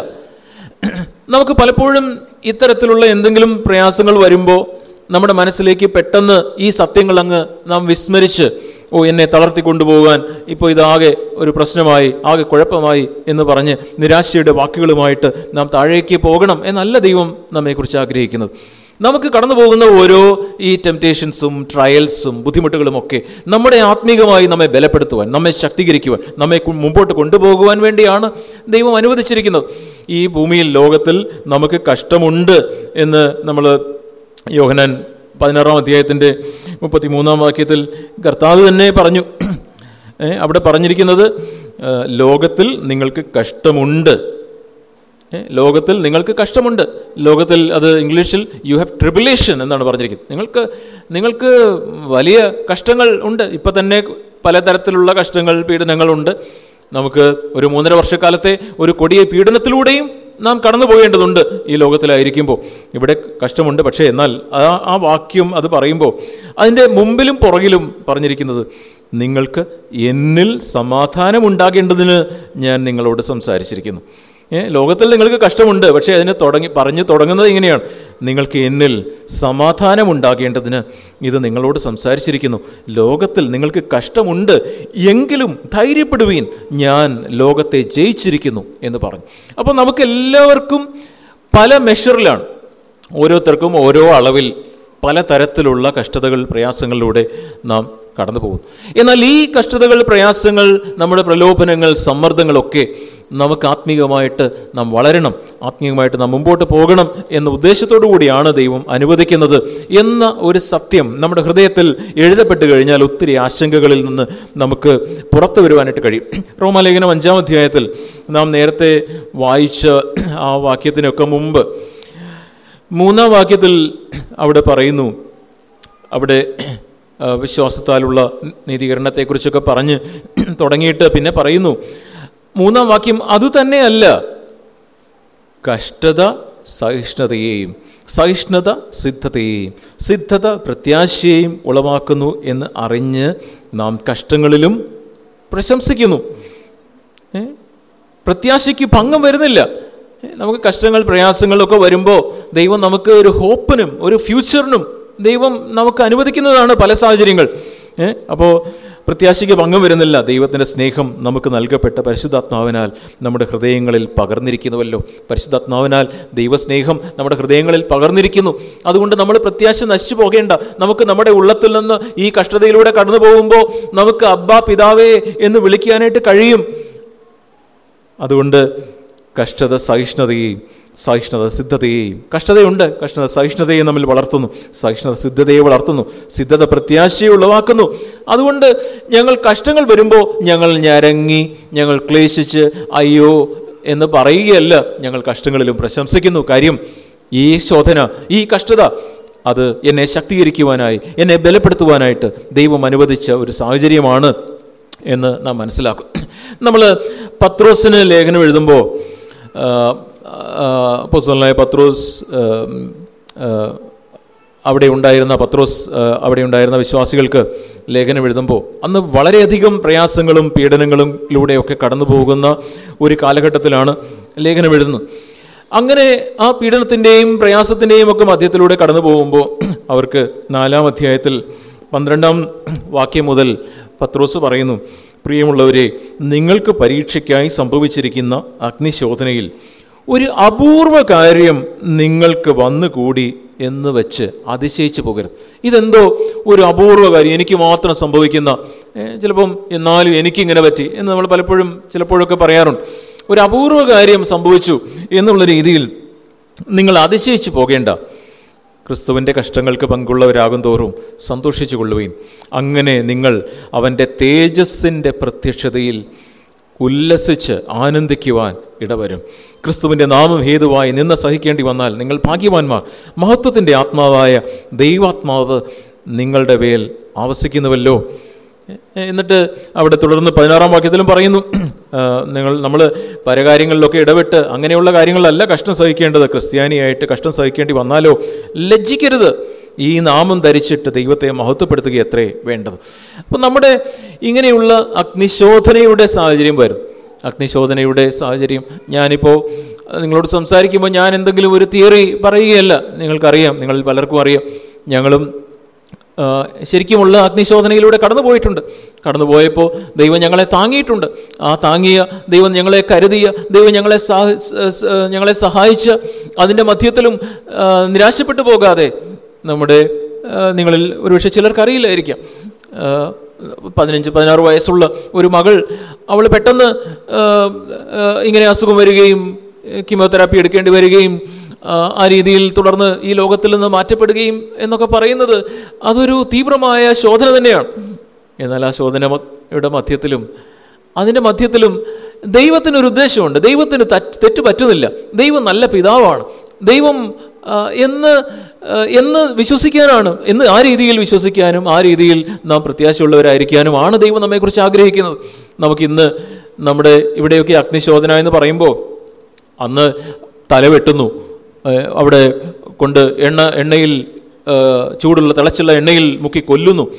നമുക്ക് പലപ്പോഴും ഇത്തരത്തിലുള്ള എന്തെങ്കിലും പ്രയാസങ്ങൾ വരുമ്പോൾ നമ്മുടെ മനസ്സിലേക്ക് പെട്ടെന്ന് ഈ സത്യങ്ങൾ അങ്ങ് നാം വിസ്മരിച്ച് ഓ എന്നെ തളർത്തി കൊണ്ടുപോകാൻ ഇപ്പോൾ ഇതാകെ ഒരു പ്രശ്നമായി ആകെ കുഴപ്പമായി എന്ന് പറഞ്ഞ് നിരാശയുടെ വാക്കുകളുമായിട്ട് നാം താഴേക്ക് പോകണം എന്നല്ല ദൈവം നമ്മെക്കുറിച്ച് ആഗ്രഹിക്കുന്നത്. നമുക്ക് കടന്നു പോകുന്ന ഓരോ ഈ ടെംപ്റ്റേഷൻസും ട്രയൽസും ബുദ്ധിമുട്ടുകളും ഒക്കെ നമ്മുടെ ആത്മീകമായി നമ്മെ ബലപ്പെടുത്തുവാൻ നമ്മെ ശക്തീകരിക്കുവാൻ നമ്മെ മുമ്പോട്ട് കൊണ്ടുപോകുവാൻ വേണ്ടിയാണ് ദൈവം അനുവദിച്ചിരിക്കുന്നത്. ഈ ഭൂമിയിൽ ലോകത്തിൽ നമുക്ക് കഷ്ടമുണ്ട് എന്ന് നമ്മൾ യോഹനാൻ പതിനാറാം അധ്യായത്തിന്റെ മുപ്പത്തി മൂന്നാം വാക്യത്തിൽ കർത്താവ് തന്നെ പറഞ്ഞു. അവിടെ പറഞ്ഞിരിക്കുന്നത് ലോകത്തിൽ നിങ്ങൾക്ക് കഷ്ടമുണ്ട്. ലോകത്തിൽ നിങ്ങൾക്ക് കഷ്ടമുണ്ട്. ലോകത്തിൽ അത് ഇംഗ്ലീഷിൽ യു ഹാവ് ട്രിബുലേഷൻ എന്നാണ് പറഞ്ഞിരിക്കുന്നത്. നിങ്ങൾക്ക് നിങ്ങൾക്ക് വലിയ കഷ്ടങ്ങൾ ഉണ്ട്. ഇപ്പം തന്നെ പലതരത്തിലുള്ള കഷ്ടങ്ങൾ പീഡനങ്ങളുണ്ട് നമുക്ക് ഒരു മൂന്നര വർഷക്കാലത്തെ ഒരു കൊടിയ പീഡനത്തിലൂടെയും നാം കടന്നു പോകേണ്ടതുണ്ട് ഈ ലോകത്തിലായിരിക്കുമ്പോൾ. ഇവിടെ കഷ്ടമുണ്ട് പക്ഷേ എന്നാൽ ആ ആ വാക്യം അത് പറയുമ്പോൾ അതിന്റെ മുമ്പിലും പുറകിലും പറഞ്ഞിരിക്കുന്നത് നിങ്ങൾക്ക് എന്നിൽ സമാധാനമുണ്ടാകേണ്ടതിന് ഞാൻ നിങ്ങളോട് സംസാരിച്ചിരിക്കുന്നു. ലോകത്തിൽ നിങ്ങൾക്ക് കഷ്ടമുണ്ട് പക്ഷേ അതിനെ തുടങ്ങി പറഞ്ഞു തുടങ്ങുന്നത് ഇങ്ങനെയാണ്. നിങ്ങൾക്ക് എന്നിൽ സമാധാനമുണ്ടാകേണ്ടതിന് ഇത് നിങ്ങളോട് സംസാരിച്ചിരിക്കുന്നു. ലോകത്തിൽ നിങ്ങൾക്ക് കഷ്ടമുണ്ട് എങ്കിലും ധൈര്യപ്പെടുവീൻ ഞാൻ ലോകത്തെ ജയിച്ചിരിക്കുന്നു എന്ന് പറഞ്ഞു. അപ്പോൾ നമുക്ക് എല്ലാവർക്കും പല മെഷറിലാണ് ഓരോരുത്തർക്കും ഓരോ അളവിൽ പല തരത്തിലുള്ള കഷ്ടതകൾ പ്രയാസങ്ങളിലൂടെ നാം കടന്നു പോകും എന്നാൽ ഈ കഷ്ടതകൾ പ്രയാസങ്ങൾ നമ്മുടെ പ്രലോഭനങ്ങൾ സമ്മർദ്ദങ്ങളൊക്കെ നമുക്ക് ആത്മീകമായിട്ട് നാം വളരണം ആത്മീയമായിട്ട് നാം മുമ്പോട്ട് പോകണം എന്ന ഉദ്ദേശത്തോടു കൂടിയാണ് ദൈവം അനുവദിക്കുന്നത് എന്ന ഒരു സത്യം നമ്മുടെ ഹൃദയത്തിൽ എഴുതപ്പെട്ട് കഴിഞ്ഞാൽ ഒത്തിരി ആശങ്കകളിൽ നിന്ന് നമുക്ക് പുറത്തു വരുവാനായിട്ട് കഴിയും. റോമാലേഖനം അഞ്ചാം അധ്യായത്തിൽ നാം നേരത്തെ വായിച്ച ആ വാക്യത്തിനൊക്കെ മുമ്പ് മൂന്നാം വാക്യത്തിൽ അവിടെ പറയുന്നു അവിടെ വിശ്വാസത്താലുള്ള നീതീകരണത്തെക്കുറിച്ചൊക്കെ പറഞ്ഞ് തുടങ്ങിയിട്ട് പിന്നെ പറയുന്നു. മൂന്നാം വാക്യം അതുതന്നെയല്ല കഷ്ടത സഹിഷ്ണുതയെയും സഹിഷ്ണുത സിദ്ധതയെയും സിദ്ധത പ്രത്യാശയെയും ഉളവാക്കുന്നു എന്ന് അറിഞ്ഞ് നാം കഷ്ടങ്ങളിലും പ്രശംസിക്കുന്നു? പ്രത്യാശയ്ക്ക് ഭംഗം വരുന്നില്ല. നമുക്ക് കഷ്ടങ്ങൾ പ്രയാസങ്ങളൊക്കെ വരുമ്പോൾ ദൈവം നമുക്ക് ഒരു ഹോപ്പിനും ഒരു ഫ്യൂച്ചറിനും ദൈവം നമുക്ക് അനുവദിക്കുന്നതാണ് പല സാഹചര്യങ്ങൾ. അപ്പോൾ പ്രത്യാശയ്ക്ക് ഭംഗം വരുന്നില്ല. ദൈവത്തിന്റെ സ്നേഹം നമുക്ക് നൽകപ്പെട്ട പരിശുദ്ധാത്മാവിനാൽ നമ്മുടെ ഹൃദയങ്ങളിൽ പകർന്നിരിക്കുന്നുവല്ലോ. പരിശുദ്ധാത്മാവിനാൽ ദൈവസ്നേഹം നമ്മുടെ ഹൃദയങ്ങളിൽ പകർന്നിരിക്കുന്നു. അതുകൊണ്ട് നമ്മൾ പ്രത്യാശ നശിച്ചു പോകേണ്ട. നമുക്ക് നമ്മുടെ ഉള്ളത്തിൽ നിന്ന് ഈ കഷ്ടതയിലൂടെ കടന്നു പോകുമ്പോൾ നമുക്ക് അബ്ബാ പിതാവേ എന്ന് വിളിക്കാനായിട്ട് കഴിയും. അതുകൊണ്ട് കഷ്ടത സഹിഷ്ണുതയെയും സഹിഷ്ണുത സിദ്ധതയെയും. കഷ്ടതയുണ്ട്. കഷ്ടത സഹിഷ്ണുതയെ നമ്മൾ വളർത്തുന്നു. സഹിഷ്ണുത സിദ്ധതയെ വളർത്തുന്നു. സിദ്ധത പ്രത്യാശയെ ഉളവാക്കുന്നു. അതുകൊണ്ട് ഞങ്ങൾ കഷ്ടങ്ങൾ വരുമ്പോൾ ഞങ്ങൾ ഞരങ്ങി ഞങ്ങൾ ക്ലേശിച്ച് അയ്യോ എന്ന് പറയുകയല്ല. ഞങ്ങൾ കഷ്ടങ്ങളിലും പ്രശംസിക്കുന്നു. കാര്യം ഈ ശോധന ഈ കഷ്ടത അത് എന്നെ ശക്തീകരിക്കുവാനായി എന്നെ ബലപ്പെടുത്തുവാനായിട്ട് ദൈവം അനുവദിച്ച ഒരു സാഹചര്യമാണ് എന്ന് നാം മനസ്സിലാക്കും. നമ്മൾ പത്രോസിന് ലേഖനം എഴുതുമ്പോൾ പുസ്തകനായ പത്രോസ് അവിടെ ഉണ്ടായിരുന്ന പത്രോസ് അവിടെ ഉണ്ടായിരുന്ന വിശ്വാസികൾക്ക് ലേഖനം എഴുതുമ്പോൾ അന്ന് വളരെയധികം പ്രയാസങ്ങളും പീഡനങ്ങളിലൂടെയൊക്കെ കടന്നു പോകുന്ന ഒരു കാലഘട്ടത്തിലാണ് ലേഖനം എഴുതുന്നത്. അങ്ങനെ ആ പീഡനത്തിന്റെയും പ്രയാസത്തിന്റെയും ഒക്കെ മധ്യത്തിലൂടെ കടന്നു പോകുമ്പോൾ അവർക്ക് നാലാം അധ്യായത്തിൽ പന്ത്രണ്ടാം വാക്യം മുതൽ പത്രോസ് പറയുന്നു പ്രിയമുള്ളവരെ നിങ്ങൾക്ക് പരീക്ഷയ്ക്കായി സംഭവിച്ചിരിക്കുന്ന അഗ്നിശോധനയിൽ ഒരു അപൂർവ കാര്യം നിങ്ങൾക്ക് വന്നുകൂടി എന്ന് വെച്ച് അതിശയിച്ചു പോകരുത്. ഇതെന്തോ ഒരു അപൂർവ കാര്യം. എനിക്ക് മാത്രം സംഭവിക്കുന്ന ചിലപ്പം എന്നാലും എനിക്കിങ്ങനെ പറ്റി എന്ന് നമ്മൾ പലപ്പോഴും ചിലപ്പോഴൊക്കെ പറയാറുണ്ട്. ഒരു അപൂർവ കാര്യം സംഭവിച്ചു എന്നുള്ള രീതിയിൽ നിങ്ങൾ അതിശയിച്ചു പോകേണ്ട. ക്രിസ്തുവിന്റെ കഷ്ടങ്ങൾക്ക് പങ്കുള്ളവരാകും തോറും സന്തോഷിച്ചു കൊള്ളുകയും അങ്ങനെ നിങ്ങൾ അവന്റെ തേജസ്സിന്റെ പ്രത്യക്ഷതയിൽ ഉല്ലസിച്ച് ആനന്ദിക്കുവാൻ ഇടവരും. ക്രിസ്തുവിന്റെ നാമം ഹേതുവായി നിന്ന് സഹിക്കേണ്ടി വന്നാൽ നിങ്ങൾ ഭാഗ്യവാന്മാർ. മഹത്വത്തിന്റെ ആത്മാവായ ദൈവാത്മാവ് നിങ്ങളുടെ മേൽ ആവസിക്കുന്നുവല്ലോ. എന്നിട്ട് അവിടെ തുടർന്ന് പതിനാറാം വാക്യത്തിലും പറയുന്നു നിങ്ങൾ നമ്മൾ പരകാര്യങ്ങളിലൊക്കെ ഇടപെട്ട് അങ്ങനെയുള്ള കാര്യങ്ങളല്ല കഷ്ടം സഹിക്കേണ്ടത്. ക്രിസ്ത്യാനിയായിട്ട് കഷ്ടം സഹിക്കേണ്ടി വന്നാലോ? ലജ്ജിക്കരുത്. ഈ നാമം ധരിച്ചിട്ട് ദൈവത്തെ മഹത്വപ്പെടുത്തുക എത്രേ വേണ്ടത്. അപ്പം നമ്മുടെ ഇങ്ങനെയുള്ള അഗ്നിശോധനയുടെ സാഹചര്യം വരും. അഗ്നിശോധനയുടെ സാഹചര്യം ഞാനിപ്പോൾ നിങ്ങളോട് സംസാരിക്കുമ്പോൾ ഞാൻ എന്തെങ്കിലും ഒരു തിയറി പറയുകയല്ല. നിങ്ങൾക്കറിയാം നിങ്ങൾ പലർക്കും അറിയാം. ഞങ്ങളും ശരിക്കുമുള്ള അഗ്നിശോധനയിലൂടെ കടന്നു പോയിട്ടുണ്ട് കടന്നു പോയപ്പോൾ ദൈവം ഞങ്ങളെ താങ്ങിയിട്ടുണ്ട്. ആ താങ്ങിയ ദൈവം ഞങ്ങളെ കരുതിയ ദൈവം ഞങ്ങളെ ഞങ്ങളെ സഹായിച്ച അതിന്റെ മധ്യത്തിലും നിരാശപ്പെട്ടു പോകാതെ നമ്മുടെ നിങ്ങളിൽ ഒരുപക്ഷെ ചിലർക്കറിയില്ലായിരിക്കാം പതിനഞ്ച് പതിനാറ് വയസ്സുള്ള ഒരു മകൾ അവൾ പെട്ടെന്ന് ഇങ്ങനെ അസുഖം വരികയും കീമോതെറാപ്പി എടുക്കേണ്ടി വരികയും ആ, രീതിയിൽ തുടർന്ന് ഈ ലോകത്തിൽ നിന്ന് മാറ്റപ്പെടുകയും എന്നൊക്കെ പറയുന്നത് അതൊരു തീവ്രമായ ശോധന തന്നെയാണ്. എന്നാൽ ആ ശോധനയുടെ മധ്യത്തിലും അതിന്റെ മധ്യത്തിലും ദൈവത്തിനൊരു ഉദ്ദേശമുണ്ട്. ദൈവത്തിന് തെറ്റ് പറ്റുന്നില്ല. ദൈവം നല്ല പിതാവാണ്. ദൈവം എന്ന് എന്ന് വിശ്വസിക്കാനാണ്. എന്ന് ആ രീതിയിൽ വിശ്വസിക്കാനും ആ രീതിയിൽ നാം പ്രത്യാശയുള്ളവരായിരിക്കാനും ആണ് ദൈവം നമ്മെക്കുറിച്ച് ആഗ്രഹിക്കുന്നത്. നമുക്കിന്ന് നമ്മുടെ ഇവിടെയൊക്കെ അഗ്നിശോധന എന്ന് പറയുമ്പോൾ അന്ന് തല വെട്ടുന്നു. അവിടെ കൊണ്ട് എണ്ണ എണ്ണയിൽ ചൂടുള്ള തിളച്ചുള്ള എണ്ണയിൽ മുക്കി കൊല്ലുന്നു.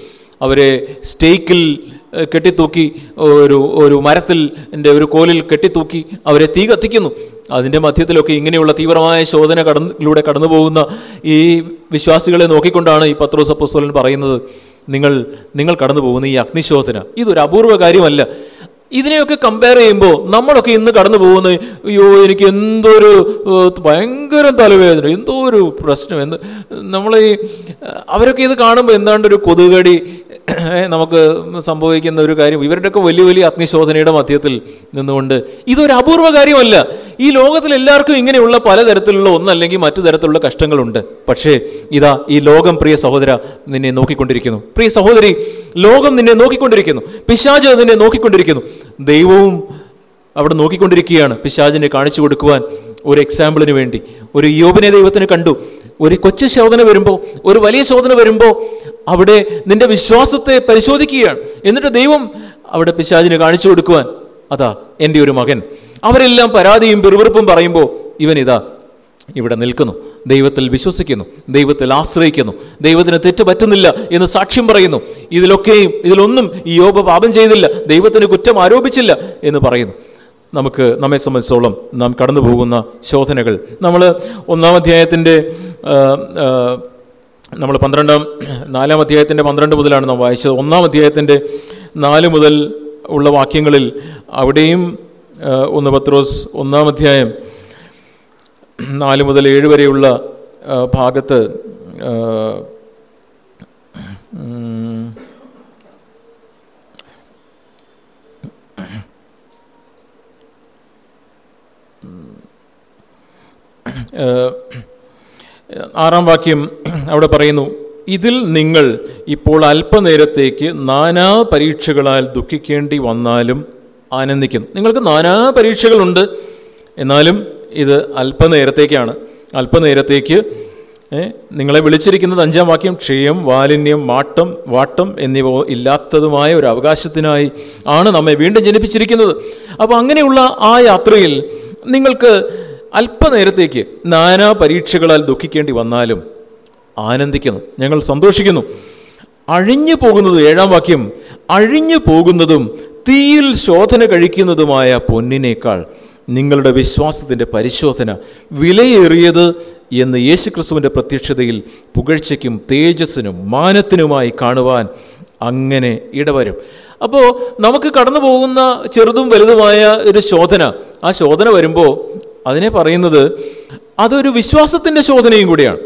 അവരെ സ്റ്റേക്കിൽ കെട്ടിത്തൂക്കി ഒരു ഒരു മരത്തിൽ ഒരു കോലിൽ കെട്ടിത്തൂക്കി അവരെ തീ കത്തിക്കുന്നു. അതിന്റെ മധ്യത്തിലൊക്കെ ഇങ്ങനെയുള്ള തീവ്രമായ ശോധന കടന്നിലൂടെ കടന്നു പോകുന്ന ഈ വിശ്വാസികളെ നോക്കിക്കൊണ്ടാണ് ഈ പത്രോസ് അപ്പോസ്തലൻ പറയുന്നത്. നിങ്ങൾ നിങ്ങൾ കടന്നു പോകുന്ന ഈ അഗ്നിശോധന. ഇതൊരു അപൂർവ കാര്യമല്ല. ഇതിനെയൊക്കെ കമ്പയർ ചെയ്യുമ്പോൾ നമ്മളൊക്കെ ഇന്ന് കടന്നു പോകുന്ന അയ്യോ എനിക്ക് എന്തൊരു ഭയങ്കര തലവേദന എന്തോ ഒരു പ്രശ്നം. എന്ന് നമ്മൾ ഈ അവരൊക്കെ ഇത് കാണുമ്പോൾ എന്താണ്ട് ഒരു കൊതുകടി നമുക്ക് സംഭവിക്കുന്ന ഒരു കാര്യം. ഇവരുടെയൊക്കെ വലിയ വലിയ അഗ്നിശോധനയുടെ മധ്യത്തിൽ നിന്നുകൊണ്ട് ഇതൊരു അപൂർവ കാര്യമല്ല. ഈ ലോകത്തിൽ എല്ലാവർക്കും ഇങ്ങനെയുള്ള പലതരത്തിലുള്ള ഒന്നല്ലെങ്കിൽ മറ്റു തരത്തിലുള്ള കഷ്ടങ്ങളുണ്ട്. പക്ഷേ ഇതാ ഈ ലോകം പ്രിയ സഹോദര നിന്നെ നോക്കിക്കൊണ്ടിരിക്കുന്നു. പ്രിയ സഹോദരി ലോകം നിന്നെ നോക്കിക്കൊണ്ടിരിക്കുന്നു. പിശാജ് നിന്നെ നോക്കിക്കൊണ്ടിരിക്കുന്നു. ദൈവവും അവിടെ നോക്കിക്കൊണ്ടിരിക്കുകയാണ്. പിശാജിനെ കാണിച്ചു കൊടുക്കുവാൻ ഒരു എക്സാമ്പിളിന് വേണ്ടി. ഒരു യോബിനെ ദൈവത്തിന് കണ്ടു. ഒരു കൊച്ചു ശോധന വരുമ്പോൾ ഒരു വലിയ ശോധന വരുമ്പോൾ അവിടെ നിന്റെ വിശ്വാസത്തെ പരിശോധിക്കുകയാണ്. എന്നിട്ട് ദൈവം അവിടെ പിശാചിനെ കാണിച്ചു കൊടുക്കുവാൻ അതാ എന്റെ ഒരു മകൻ. അവരെല്ലാം പരാതിയും പിറുപിറുപ്പും പറയുമ്പോൾ ഇവൻ ഇതാ ഇവിടെ നിൽക്കുന്നു. ദൈവത്തിൽ വിശ്വസിക്കുന്നു. ദൈവത്തിൽ ആശ്രയിക്കുന്നു. ദൈവത്തിന് തെറ്റ് പറ്റുന്നില്ല എന്ന് സാക്ഷ്യം പറയുന്നു. ഇതിലൊക്കെയും ഇതിലൊന്നും ഈ യോബ പാപം ചെയ്തില്ല. ദൈവത്തിന് കുറ്റം ആരോപിച്ചില്ല എന്ന് പറയുന്നു. നമുക്ക് നമ്മെ സംബന്ധിച്ചോളം നാം കടന്നു പോകുന്ന ശോധനകൾ. നമ്മൾ ഒന്നാം അധ്യായത്തിന്റെ നമ്മൾ പന്ത്രണ്ടാം നാലാം അധ്യായത്തിന്റെ പന്ത്രണ്ട് മുതലാണ് നാം വായിച്ചത്. ഒന്നാം അധ്യായത്തിന്റെ നാല് മുതൽ ഉള്ള വാക്യങ്ങളിൽ അവിടെയും ഒന്ന് പത്രോസ് ഒന്നാം അധ്യായം നാല് മുതൽ ഏഴ് വരെയുള്ള ഭാഗത്ത് ആറാം വാക്യം അവിടെ പറയുന്നു ഇതിൽ നിങ്ങൾ ഇപ്പോൾ അല്പനേരത്തേക്ക് നാനാ പരീക്ഷകളാൽ ദുഃഖിക്കേണ്ടി വന്നാലും ആനന്ദിക്കുന്നു. നിങ്ങൾക്ക് നാനാ പരീക്ഷകളുണ്ട്. എന്നാലും ഇത് അല്പനേരത്തേക്കാണ്. അല്പനേരത്തേക്ക് നിങ്ങളെ വിളിച്ചിരിക്കുന്നത് അഞ്ചാം വാക്യം ക്ഷയം വാലിന്യം മാട്ടം വാട്ടം എന്നിവ ഇല്ലാത്തതുമായ ഒരു അവകാശത്തിനായി ആണ് നമ്മെ വീണ്ടും ജനിപ്പിച്ചിരിക്കുന്നത്. അപ്പോൾ അങ്ങനെയുള്ള ആ യാത്രയിൽ നിങ്ങൾക്ക് അല്പനേരത്തേക്ക് നാനാ പരീക്ഷകളാൽ ദുഃഖിക്കേണ്ടി വന്നാലും ആനന്ദിക്കുന്നു. ഞങ്ങൾ സന്തോഷിക്കുന്നു. അഴിഞ്ഞു പോകുന്നത് ഏഴാം വാക്യം അഴിഞ്ഞു പോകുന്നതും തീയിൽ ശോധന കഴിക്കുന്നതുമായ പൊന്നിനേക്കാൾ നിങ്ങളുടെ വിശ്വാസത്തിന്റെ പരിശോധന വിലയേറിയത് എന്ന് യേശുക്രിസ്തുവിന്റെ പ്രത്യക്ഷതയിൽ പുകഴ്ചയ്ക്കും തേജസ്സിനും മാനത്തിനുമായി കാണുവാൻ അങ്ങനെ ഇടവരും. അപ്പോൾ നമുക്ക് കടന്നു പോകുന്ന ചെറുതും വലുതുമായ ഒരു ശോധന. ആ ശോധന വരുമ്പോൾ അതിനെ പറയുന്നത് അതൊരു വിശ്വാസത്തിന്റെ ശോധനയും കൂടിയാണ്.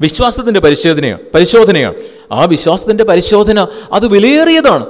വിശ്വാസത്തിന്റെ പരിശോധനയാണ് പരിശോധനയാണ് ആ വിശ്വാസത്തിന്റെ പരിശോധന അത് വിലയേറിയതാണ്.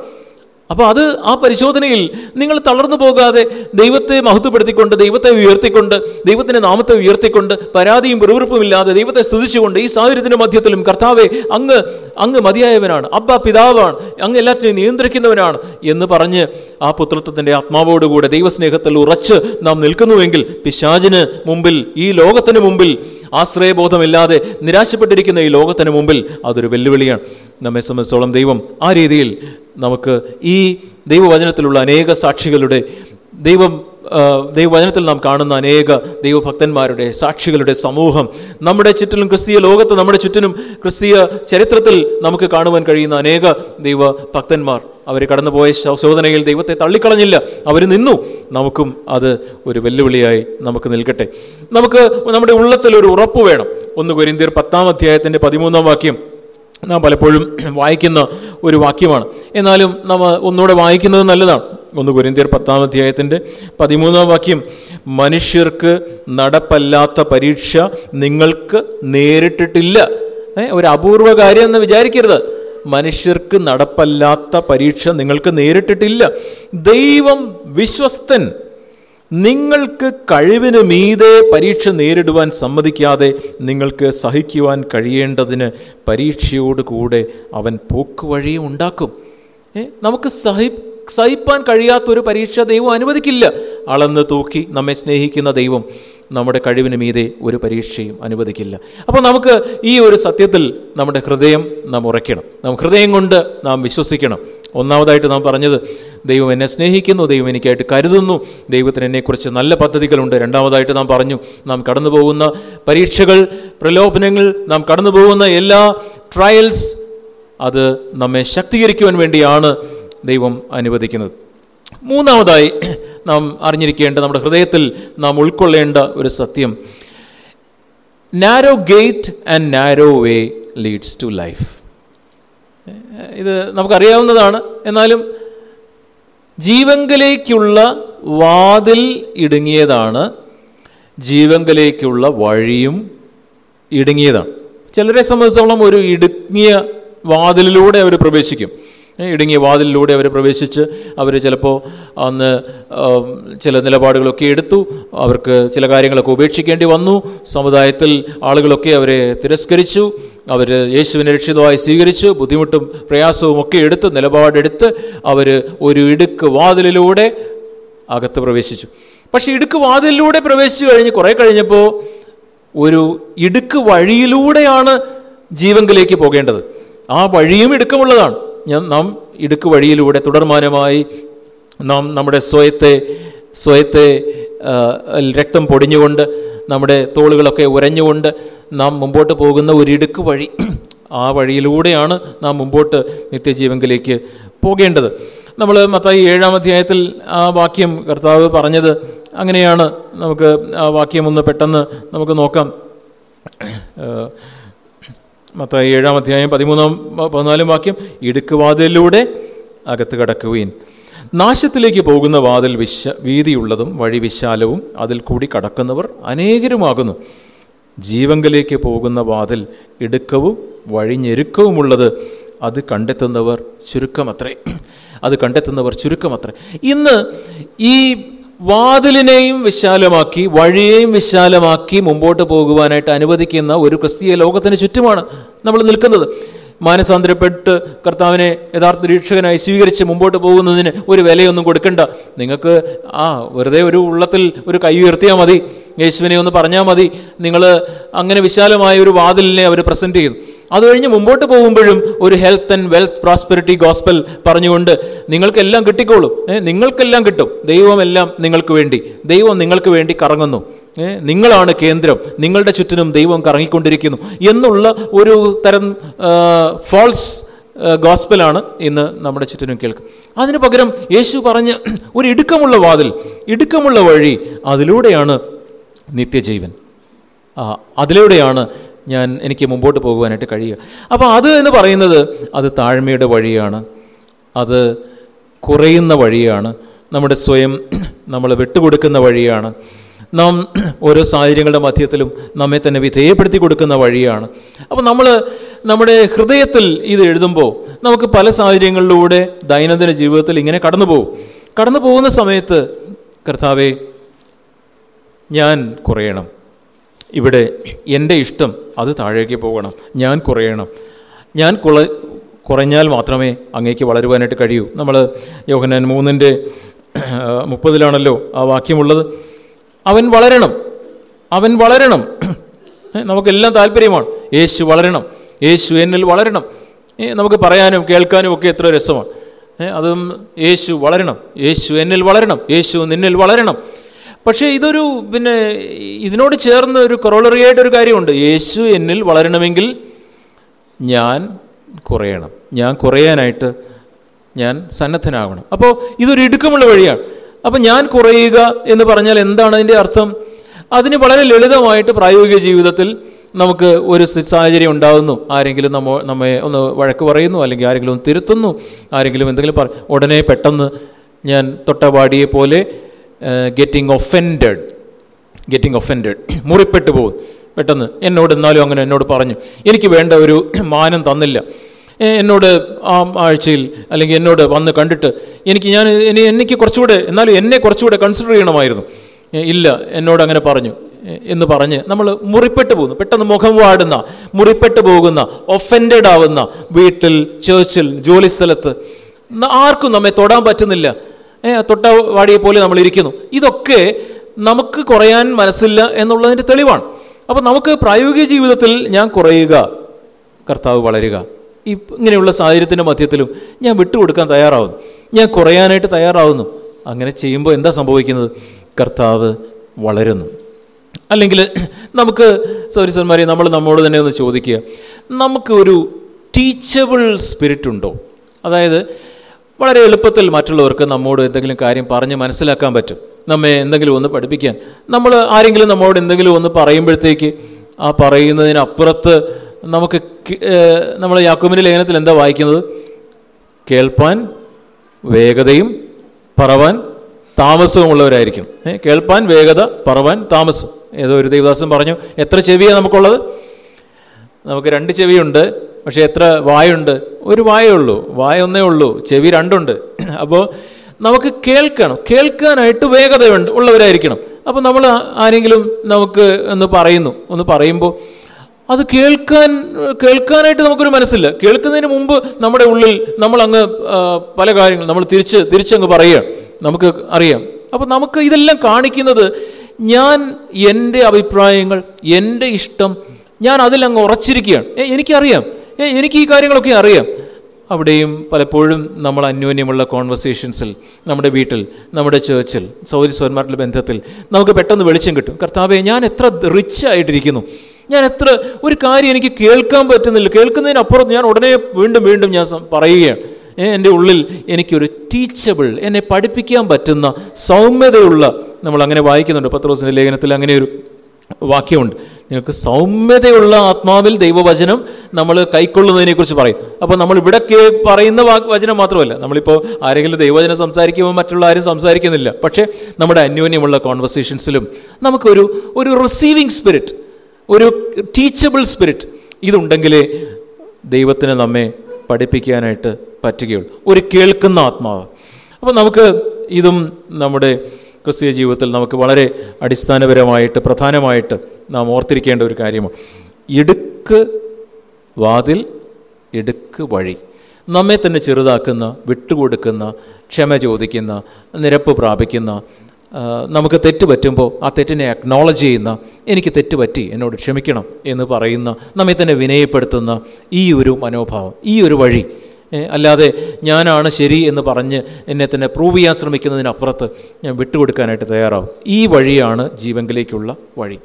അപ്പോൾ അത് ആ പരിശോധനയിൽ നിങ്ങൾ തളർന്നു പോകാതെ ദൈവത്തെ മഹത്വപ്പെടുത്തിക്കൊണ്ട് ദൈവത്തെ ഉയർത്തിക്കൊണ്ട് ദൈവത്തിന്റെ നാമത്തെ ഉയർത്തിക്കൊണ്ട് പരാതിയും വെറുവിറുപ്പുമില്ലാതെ ദൈവത്തെ സ്തുതിച്ചുകൊണ്ട് ഈ സാഹചര്യത്തിന്റെ മധ്യത്തിലും കർത്താവെ അങ്ങ് അങ്ങ് മതിയായവനാണ്. അബ്ബ പിതാവാണ്. അങ്ങ് എല്ലാറ്റിനെയും നിയന്ത്രിക്കുന്നവനാണ് എന്ന് പറഞ്ഞ് ആ പുത്രത്വത്തിന്റെ ആത്മാവോടുകൂടെ ദൈവസ്നേഹത്തിൽ ഉറച്ച് നാം നിൽക്കുന്നുവെങ്കിൽ പിശാചിന് മുമ്പിൽ ഈ ലോകത്തിന് മുമ്പിൽ ആശ്രയബോധമില്ലാതെ നിരാശപ്പെട്ടിരിക്കുന്ന ഈ ലോകത്തിന് മുമ്പിൽ അതൊരു വെല്ലുവിളിയാണ്. നമ്മെ സംബന്ധിച്ചോളം ദൈവം ആ രീതിയിൽ നമുക്ക് ഈ ദൈവവചനത്തിലുള്ള അനേക സാക്ഷികളുടെ ദൈവം ദൈവവചനത്തിൽ നാം കാണുന്ന അനേക ദൈവഭക്തന്മാരുടെ സാക്ഷികളുടെ സമൂഹം നമ്മുടെ ചുറ്റിലും ക്രിസ്തീയ ലോകത്ത് നമ്മുടെ ചുറ്റിനും ക്രിസ്തീയ ചരിത്രത്തിൽ നമുക്ക് കാണുവാൻ കഴിയുന്ന അനേക ദൈവഭക്തന്മാർ. അവർ കടന്നുപോയ ശോധനയിൽ ദൈവത്തെ തള്ളിക്കളഞ്ഞില്ല. അവർ നിന്നു. നമുക്കും അത് ഒരു വെല്ലുവിളിയായി നമുക്ക് നിൽക്കട്ടെ. നമുക്ക് നമ്മുടെ ഉള്ളത്തിൽ ഒരു ഉറപ്പ് വേണം. ഒന്ന് കൊരിന്തിയർ പത്താം അധ്യായത്തിന്റെ പതിമൂന്നാം വാക്യം. നാം പലപ്പോഴും വായിക്കുന്ന ഒരു വാക്യമാണ്. എന്നാലും നാം ഒന്നുകൂടെ വായിക്കുന്നത് നല്ലതാണ്. ഒന്ന് കുരിന്തിയർ പത്താം അധ്യായത്തിന്റെ പതിമൂന്നാം വാക്യം മനുഷ്യർക്ക് നടപ്പല്ലാത്ത പരീക്ഷ നിങ്ങൾക്ക് നേരിട്ടിട്ടില്ല. ഒരു അപൂർവ കാര്യം എന്ന് വിചാരിക്കരുത്. മനുഷ്യർക്ക് നടപ്പല്ലാത്ത പരീക്ഷ നിങ്ങൾക്ക് നേരിട്ടിട്ടില്ല. ദൈവം വിശ്വസ്തൻ. നിങ്ങൾക്ക് കഴിവിന് മീതെ പരീക്ഷ നേരിടുവാൻ സമ്മതിക്കാതെ നിങ്ങൾക്ക് സഹിക്കുവാൻ കഴിയേണ്ടതിന് പരീക്ഷയോടുകൂടെ അവൻ പോക്കുവഴിയും ഉണ്ടാക്കും. നമുക്ക് സഹി സഹിപ്പാൻ കഴിയാത്തൊരു പരീക്ഷ ദൈവം അനുവദിക്കില്ല. അളന്ന് തൂക്കി നമ്മെ സ്നേഹിക്കുന്ന ദൈവം നമ്മുടെ കഴിവിന് മീതെ ഒരു പരീക്ഷയും അനുവദിക്കില്ല. അപ്പോൾ നമുക്ക് ഈ ഒരു സത്യത്തിൽ നമ്മുടെ ഹൃദയം നാം ഉറയ്ക്കണം. നാം ഹൃദയം കൊണ്ട് നാം വിശ്വസിക്കണം. ഒന്നാമതായിട്ട് നാം പറഞ്ഞത് ദൈവം എന്നെ സ്നേഹിക്കുന്നു ദൈവം എനിക്കായിട്ട് കരുതുന്നു ദൈവത്തിന് എന്നെക്കുറിച്ച് നല്ല പദ്ധതികളുണ്ട്. രണ്ടാമതായിട്ട് നാം പറഞ്ഞു നാം കടന്നു പോകുന്ന പരീക്ഷകൾ പ്രലോഭനങ്ങൾ നാം കടന്നു പോകുന്ന എല്ലാ ട്രയൽസ് അത് നമ്മെ ശക്തീകരിക്കുവാൻ വേണ്ടിയാണ് ദൈവം അനുവദിക്കുന്നത്. മൂന്നാമതായി നാം അറിഞ്ഞിരിക്കേണ്ട നമ്മുടെ ഹൃദയത്തിൽ നാം ഉൾക്കൊള്ളേണ്ട ഒരു സത്യം. Narrow gate and narrow way leads to life ഇത് നമുക്കറിയാവുന്നതാണ്. എന്നാലും ജീവങ്കലേക്കുള്ള വാതിൽ ഇടുങ്ങിയതാണ്. ജീവങ്കലേക്കുള്ള വഴിയും ഇടുങ്ങിയതാണ്. ചിലരെ സംബന്ധിച്ചോളം ഒരു ഇടുങ്ങിയ വാതിലിലൂടെ അവർ പ്രവേശിക്കും. ഇടുങ്ങിയ വാതിലിലൂടെ അവർ പ്രവേശിച്ച് അവർ ചിലപ്പോൾ അന്ന് ചില നിലപാടുകളൊക്കെ എടുത്തു. അവർക്ക് ചില കാര്യങ്ങളൊക്കെ ഉപേക്ഷിക്കേണ്ടി വന്നു. സമുദായത്തിൽ ആളുകളൊക്കെ അവരെ തിരസ്കരിച്ചു. അവർ യേശുവിനെ രക്ഷിതമായി സ്വീകരിച്ചു ബുദ്ധിമുട്ടും പ്രയാസവും ഒക്കെ എടുത്ത് നിലപാടെടുത്ത് അവർ ഒരു ഇടുക്ക് വാതിലിലൂടെ അകത്ത് പ്രവേശിച്ചു. പക്ഷെ ഇടുക്ക് വാതിലിലൂടെ പ്രവേശിച്ചു കഴിഞ്ഞ് കുറേ കഴിഞ്ഞപ്പോൾ ഒരു ഇടുക്ക് വഴിയിലൂടെയാണ് ജീവങ്കിലേക്ക് പോകേണ്ടത്. ആ വഴിയും ഇടുക്കമുള്ളതാണ്. ഞാൻ നാം ഇടുക്ക് വഴിയിലൂടെ തുടർമാനമായി നാം നമ്മുടെ സ്വയത്തെ സ്വയത്തെ രക്തം പൊടിഞ്ഞുകൊണ്ട് നമ്മുടെ തോളുകളൊക്കെ ഉരഞ്ഞുകൊണ്ട് നാം മുമ്പോട്ട് പോകുന്ന ഒരിടുക്ക് വഴി ആ വഴിയിലൂടെയാണ് നാം മുമ്പോട്ട് നിത്യജീവങ്കിലേക്ക് പോകേണ്ടത്. നമ്മൾ മത്തായി ഏഴാം അധ്യായത്തിൽ ആ വാക്യം കർത്താവ് പറഞ്ഞത് അങ്ങനെയാണ്. നമുക്ക് ആ വാക്യം ഒന്ന് പെട്ടെന്ന് നമുക്ക് നോക്കാം. മത്തായി ഏഴാം അധ്യായം പതിമൂന്നാം പതിനാലും വാക്യം ഇടുക്ക് വാതിലിലൂടെ അകത്ത് കടക്കുകയും നാശത്തിലേക്ക് പോകുന്ന വാതിൽ വിശ വീതിയുള്ളതും വഴി വിശാലവും അതിൽ കൂടി കടക്കുന്നവർ അനേകരുമാകുന്നു. ജീവങ്കലേക്ക് പോകുന്ന വാതിൽ ഇടുക്കവും വഴിഞ്ഞെരുക്കവുമുള്ളത് അത് കണ്ടെത്തുന്നവർ ചുരുക്കമത്രേ. അത് കണ്ടെത്തുന്നവർ ചുരുക്കമത്രേ. ഇന്ന് ഈ വാതിലിനെയും വിശാലമാക്കി വഴിയെയും വിശാലമാക്കി മുമ്പോട്ട് പോകുവാനായിട്ട് അനുവദിക്കുന്ന ഒരു ക്രിസ്തീയ ലോകത്തിന് ചുറ്റുമാണ് നമ്മൾ നിൽക്കുന്നത്. മാനസാന്തരപ്പെട്ട് കർത്താവിനെ യഥാർത്ഥ നിരീക്ഷകനായി സ്വീകരിച്ച് മുമ്പോട്ട് പോകുന്നതിന് ഒരു വിലയൊന്നും കൊടുക്കണ്ട. നിങ്ങൾക്ക് ആ വെറുതെ ഒരു ഉള്ളത്തിൽ ഒരു കൈ ഉയർത്തിയാൽ മതി. യേശുവിനെ ഒന്ന് പറഞ്ഞാൽ മതി. നിങ്ങൾ അങ്ങനെ വിശാലമായ ഒരു വാതിലിനെ അവർ പ്രസന്റ് ചെയ്യുന്നു അത് കഴിഞ്ഞ് മുമ്പോട്ട് പോകുമ്പോഴും ഒരു health and wealth prosperity gospel പറഞ്ഞുകൊണ്ട് നിങ്ങൾക്കെല്ലാം കിട്ടിക്കോളും. നിങ്ങൾക്കെല്ലാം കിട്ടും. ദൈവമെല്ലാം നിങ്ങൾക്ക് വേണ്ടി. ദൈവം നിങ്ങൾക്ക് വേണ്ടി കറങ്ങുന്നു. നിങ്ങളാണ് കേന്ദ്രം. നിങ്ങളുടെ ചുറ്റിനും ദൈവം കറങ്ങിക്കൊണ്ടിരിക്കുന്നു. എന്നുള്ള ഒരു തരം ഫോൾസ് ഗോസ്പലാണ് ഇന്ന് നമ്മുടെ ചുറ്റിനും കേൾക്കും അതിന് പകരം യേശു പറഞ്ഞ് ഒരു ഇടുക്കമുള്ള വാതിൽ ഇടുക്കമുള്ള വഴി അതിലൂടെയാണ് നിത്യജീവൻ. അതിലൂടെയാണ് ഞാൻ എനിക്ക് മുമ്പോട്ട് പോകുവാനായിട്ട് കഴിയുക. അപ്പോൾ അത് എന്ന് പറയുന്നത് അത് താഴ്മയുടെ വഴിയാണ്. അത് കുറയുന്ന വഴിയാണ്. നമ്മുടെ സ്വയം നമ്മൾ വിട്ടുകൊടുക്കുന്ന വഴിയാണ്. നാം ഓരോ സാഹചര്യങ്ങളുടെ മധ്യത്തിലും നമ്മെ തന്നെ വിധേയപ്പെടുത്തി കൊടുക്കുന്ന വഴിയാണ്. അപ്പോൾ നമ്മൾ നമ്മുടെ ഹൃദയത്തിൽ ഇത് എഴുതുമ്പോൾ നമുക്ക് പല സാഹചര്യങ്ങളിലൂടെ ദൈനംദിന ജീവിതത്തിൽ ഇങ്ങനെ കടന്നു പോകും കടന്നു പോകുന്ന സമയത്ത് കർത്താവെ ഞാൻ കുറയണം. ഇവിടെ എന്റെ ഇഷ്ടം അത് താഴേക്ക് പോകണം. ഞാൻ കുറയണം. ഞാൻ കുള കുറഞ്ഞാൽ മാത്രമേ അങ്ങേക്ക് വളരുവാനായിട്ട് കഴിയൂ. നമ്മൾ യോഹനാൻ മൂന്നിന്റെ മുപ്പതിലാണല്ലോ ആ വാക്യമുള്ളത്. അവൻ വളരണം. അവൻ വളരണം. നമുക്കെല്ലാം താല്പര്യമാണ്. യേശു വളരണം. യേശു എന്നിൽ വളരണം. നമുക്ക് പറയാനും കേൾക്കാനും ഒക്കെ എത്ര രസമാണ്. അതും യേശു വളരണം. യേശു എന്നിൽ വളരണം. യേശു നിന്നിൽ വളരണം. പക്ഷേ ഇതൊരു പിന്നെ ഇതിനോട് ചേർന്ന ഒരു കൊറോളറിയായിട്ട് ഒരു കാര്യമുണ്ട്. യേശു എന്നിൽ വളരണമെങ്കിൽ ഞാൻ കുറയണം. ഞാൻ കുറയാനായിട്ട് ഞാൻ സന്നദ്ധനാകണം അപ്പോൾ ഇതൊരു ഇടുക്കമുള്ള വഴിയാണ്. അപ്പോൾ ഞാൻ കുറയുക എന്ന് പറഞ്ഞാൽ എന്താണ് അതിന്റെ അർത്ഥം? അതിന് വളരെ ലളിതമായിട്ട് പ്രായോഗിക ജീവിതത്തിൽ നമുക്ക് ഒരു സാഹചര്യം ഉണ്ടാകുന്നു ആരെങ്കിലും നമ്മ നമ്മെ ഒന്ന് വഴക്ക് പറയുന്നു അല്ലെങ്കിൽ ആരെങ്കിലും തിരുത്തുന്നു ആരെങ്കിലും എന്തെങ്കിലും പറ ഉടനെ പെട്ടെന്ന് ഞാൻ തൊട്ടപാടിയെ പോലെ ഗെറ്റിംഗ് ഒഫൻഡ് ഗെറ്റിംഗ് ഒഫൻഡ് മുറിപ്പെട്ടു പോകും. പെട്ടെന്ന് എന്നോട് എന്നാലും അങ്ങനെ എന്നോട് പറഞ്ഞു. എനിക്ക് വേണ്ട ഒരു മാനം തന്നില്ല. എന്നോട് ആ ആഴ്ചയിൽ അല്ലെങ്കിൽ എന്നോട് വന്ന് കണ്ടിട്ട് എനിക്ക് ഞാൻ ഇനി എനിക്ക് കുറച്ചുകൂടെ എന്നാലും എന്നെ കുറച്ചുകൂടെ കൺസിഡർ ചെയ്യണമായിരുന്നു. ഇല്ല എന്നോട് അങ്ങനെ പറഞ്ഞു. എന്ന് പറഞ്ഞ് നമ്മൾ മുറിപ്പെട്ടു പോകുന്നു. പെട്ടെന്ന് മുഖം വാടുന്ന മുറിപ്പെട്ടു പോകുന്ന ഒഫൻഡഡ് ആവുന്ന വീട്ടിൽ ചേർച്ചിൽ ജോലിസ്ഥലത്ത് ആർക്കും നമ്മെ തൊടാൻ പറ്റുന്നില്ല. ഏ, തൊട്ട വാടിയെ പോലെ നമ്മൾ ഇരിക്കുന്നു ഇതൊക്കെ നമുക്ക് കുറയാൻ മനസ്സില്ല എന്നുള്ളതിന്റെ തെളിവാണ്. അപ്പോൾ നമുക്ക് പ്രായോഗിക ജീവിതത്തിൽ ഞാൻ കുറയുക കർത്താവ് വളരുക. ഈ ഇങ്ങനെയുള്ള സാഹചര്യത്തിന്റെ മധ്യത്തിലും ഞാൻ വിട്ടുകൊടുക്കാൻ തയ്യാറാവുന്നു. ഞാൻ കുറയാനായിട്ട് തയ്യാറാവുന്നു. അങ്ങനെ ചെയ്യുമ്പോൾ എന്താ സംഭവിക്കുന്നത്? കർത്താവ് വളരുന്നു. അല്ലെങ്കിൽ നമുക്ക് സൗരിസന്മാരെ നമ്മൾ നമ്മോട് തന്നെ ഒന്ന് ചോദിക്കുക. നമുക്ക് ഒരു ടീച്ചബിൾ സ്പിരിറ്റ് ഉണ്ടോ? അതായത് വളരെ എളുപ്പത്തിൽ മറ്റുള്ളവർക്ക് നമ്മോട് എന്തെങ്കിലും കാര്യം പറഞ്ഞ് മനസ്സിലാക്കാൻ പറ്റും. നമ്മെ എന്തെങ്കിലും ഒന്ന് പഠിപ്പിക്കാൻ. നമ്മൾ ആരെങ്കിലും നമ്മോട് എന്തെങ്കിലും ഒന്ന് പറയുമ്പോഴത്തേക്ക് ആ പറയുന്നതിനപ്പുറത്ത് നമുക്ക് നമ്മൾ യാക്കുമിന്റെ ലേഖനത്തിൽ എന്താ വായിക്കുന്നത്? കേൾപ്പാൻ വേഗതയും പറവാൻ താമസവുമുള്ളവരായിരിക്കും. കേൾപ്പാൻ വേഗത പറവാൻ താമസം. ഏതോ ഒരു ദേവദാസൻ പറഞ്ഞു എത്ര ചെവിയാണ് നമുക്കുള്ളത്? നമുക്ക് രണ്ട് ചെവിയുണ്ട്. പക്ഷേ എത്ര വായുണ്ട്? ഒരു വായേ ഉള്ളൂ. വായ ഉള്ളൂ. ചെവി രണ്ടുണ്ട്. അപ്പോൾ നമുക്ക് കേൾക്കണം. കേൾക്കാനായിട്ട് വേഗത ഉള്ളവരായിരിക്കണം. അപ്പോൾ നമ്മൾ ആരെങ്കിലും നമുക്ക് ഒന്ന് പറയുന്നു. ഒന്ന് പറയുമ്പോൾ അത് കേൾക്കാൻ കേൾക്കാനായിട്ട് നമുക്കൊരു മനസ്സില്ല. കേൾക്കുന്നതിന് മുമ്പ് നമ്മുടെ ഉള്ളിൽ നമ്മൾ അങ്ങ് പല കാര്യങ്ങൾ നമ്മൾ തിരിച്ച് തിരിച്ചങ്ങ് പറയുക. നമുക്ക് അറിയാം. അപ്പോൾ നമുക്ക് ഇതെല്ലാം കാണിക്കുന്നത് ഞാൻ എന്റെ അഭിപ്രായങ്ങൾ എന്റെ ഇഷ്ടം ഞാൻ അതിലങ്ങ് ഉറച്ചിരിക്കുകയാണ്. എനിക്കറിയാം. എനിക്ക് ഈ കാര്യങ്ങളൊക്കെ അറിയാം. അവിടെയും പലപ്പോഴും നമ്മൾ അന്യോന്യമുള്ള കോൺവെർസേഷൻസിൽ നമ്മുടെ വീട്ടിൽ നമ്മുടെ ചേർച്ചിൽ സൗരി സ്വന്മാരുടെ ബന്ധത്തിൽ നമുക്ക് പെട്ടെന്ന് വെളിച്ചം കിട്ടും. കർത്താവെ ഞാൻ എത്ര റിച്ച് ആയിട്ടിരിക്കുന്നു. ഞാൻ എത്ര ഒരു കാര്യം എനിക്ക് കേൾക്കാൻ പറ്റുന്നില്ല. കേൾക്കുന്നതിനപ്പുറം ഞാൻ ഉടനെ വീണ്ടും വീണ്ടും ഞാൻ പറയുകയാണ്. എന്റെ ഉള്ളിൽ എനിക്കൊരു ടീച്ചബിൾ എന്നെ പഠിപ്പിക്കാൻ പറ്റുന്ന സൗമ്യതയുള്ള നമ്മൾ അങ്ങനെ വായിക്കുന്നുണ്ട്. പത്രോസിന്റെ ലേഖനത്തിൽ അങ്ങനെ ഒരു വാക്യമുണ്ട്. നിങ്ങൾക്ക് സൗമ്യതയുള്ള ആത്മാവിൽ ദൈവവചനം നമ്മൾ കൈക്കൊള്ളുന്നതിനെക്കുറിച്ച് പറയും. അപ്പോൾ നമ്മൾ ഇവിടെ പറയുന്ന വചനം മാത്രമല്ല. നമ്മളിപ്പോൾ ആരെങ്കിലും ദൈവവചനം സംസാരിക്കുമ്പോൾ മറ്റുള്ള ആരും സംസാരിക്കുന്നില്ല. പക്ഷേ നമ്മുടെ അന്യോന്യമുള്ള കോൺവെർസേഷൻസിലും നമുക്കൊരു ഒരു റിസീവിങ് സ്പിരിറ്റ് ഒരു ടീച്ചബിൾ സ്പിരിറ്റ് ഇതുണ്ടെങ്കിലേ ദൈവത്തിന് നമ്മെ പഠിപ്പിക്കാനായിട്ട് പറ്റുകയുള്ളൂ. ഒരു കേൾക്കുന്ന ആത്മാവ്. അപ്പോൾ നമുക്ക് ഇതും നമ്മുടെ ക്രിസ്തീയ ജീവിതത്തിൽ നമുക്ക് വളരെ അടിസ്ഥാനപരമായിട്ട് പ്രധാനമായിട്ട് നാം ഓർത്തിരിക്കേണ്ട ഒരു കാര്യമാണ്. ഇടുക്ക് വാതിൽ ഇടുക്ക് വഴി. നമ്മെ തന്നെ ചെറുതാക്കുന്ന വിട്ടുകൊടുക്കുന്ന ക്ഷമ ചോദിക്കുന്ന നിരപ്പ് പ്രാപിക്കുന്ന നമുക്ക് തെറ്റ് പറ്റുമ്പോൾ ആ തെറ്റിനെ അക്നോളജ് ചെയ്യുന്ന എനിക്ക് തെറ്റ് പറ്റി എന്നോട് ക്ഷമിക്കണം എന്ന് പറയുന്ന നമ്മെ തന്നെ വിനയപ്പെടുത്തുന്ന ഈ ഒരു മനോഭാവം ഈ ഒരു വഴി അല്ലാതെ ഞാനാണ് ശരി എന്ന് പറഞ്ഞ് എന്നെ തന്നെ പ്രൂവ് ചെയ്യാൻ ശ്രമിക്കുന്നതിനപ്പുറത്ത് ഞാൻ വിട്ടുകൊടുക്കാനായിട്ട് തയ്യാറാവും. ഈ വഴിയാണ് ജീവങ്കിലേക്കുള്ള വഴി.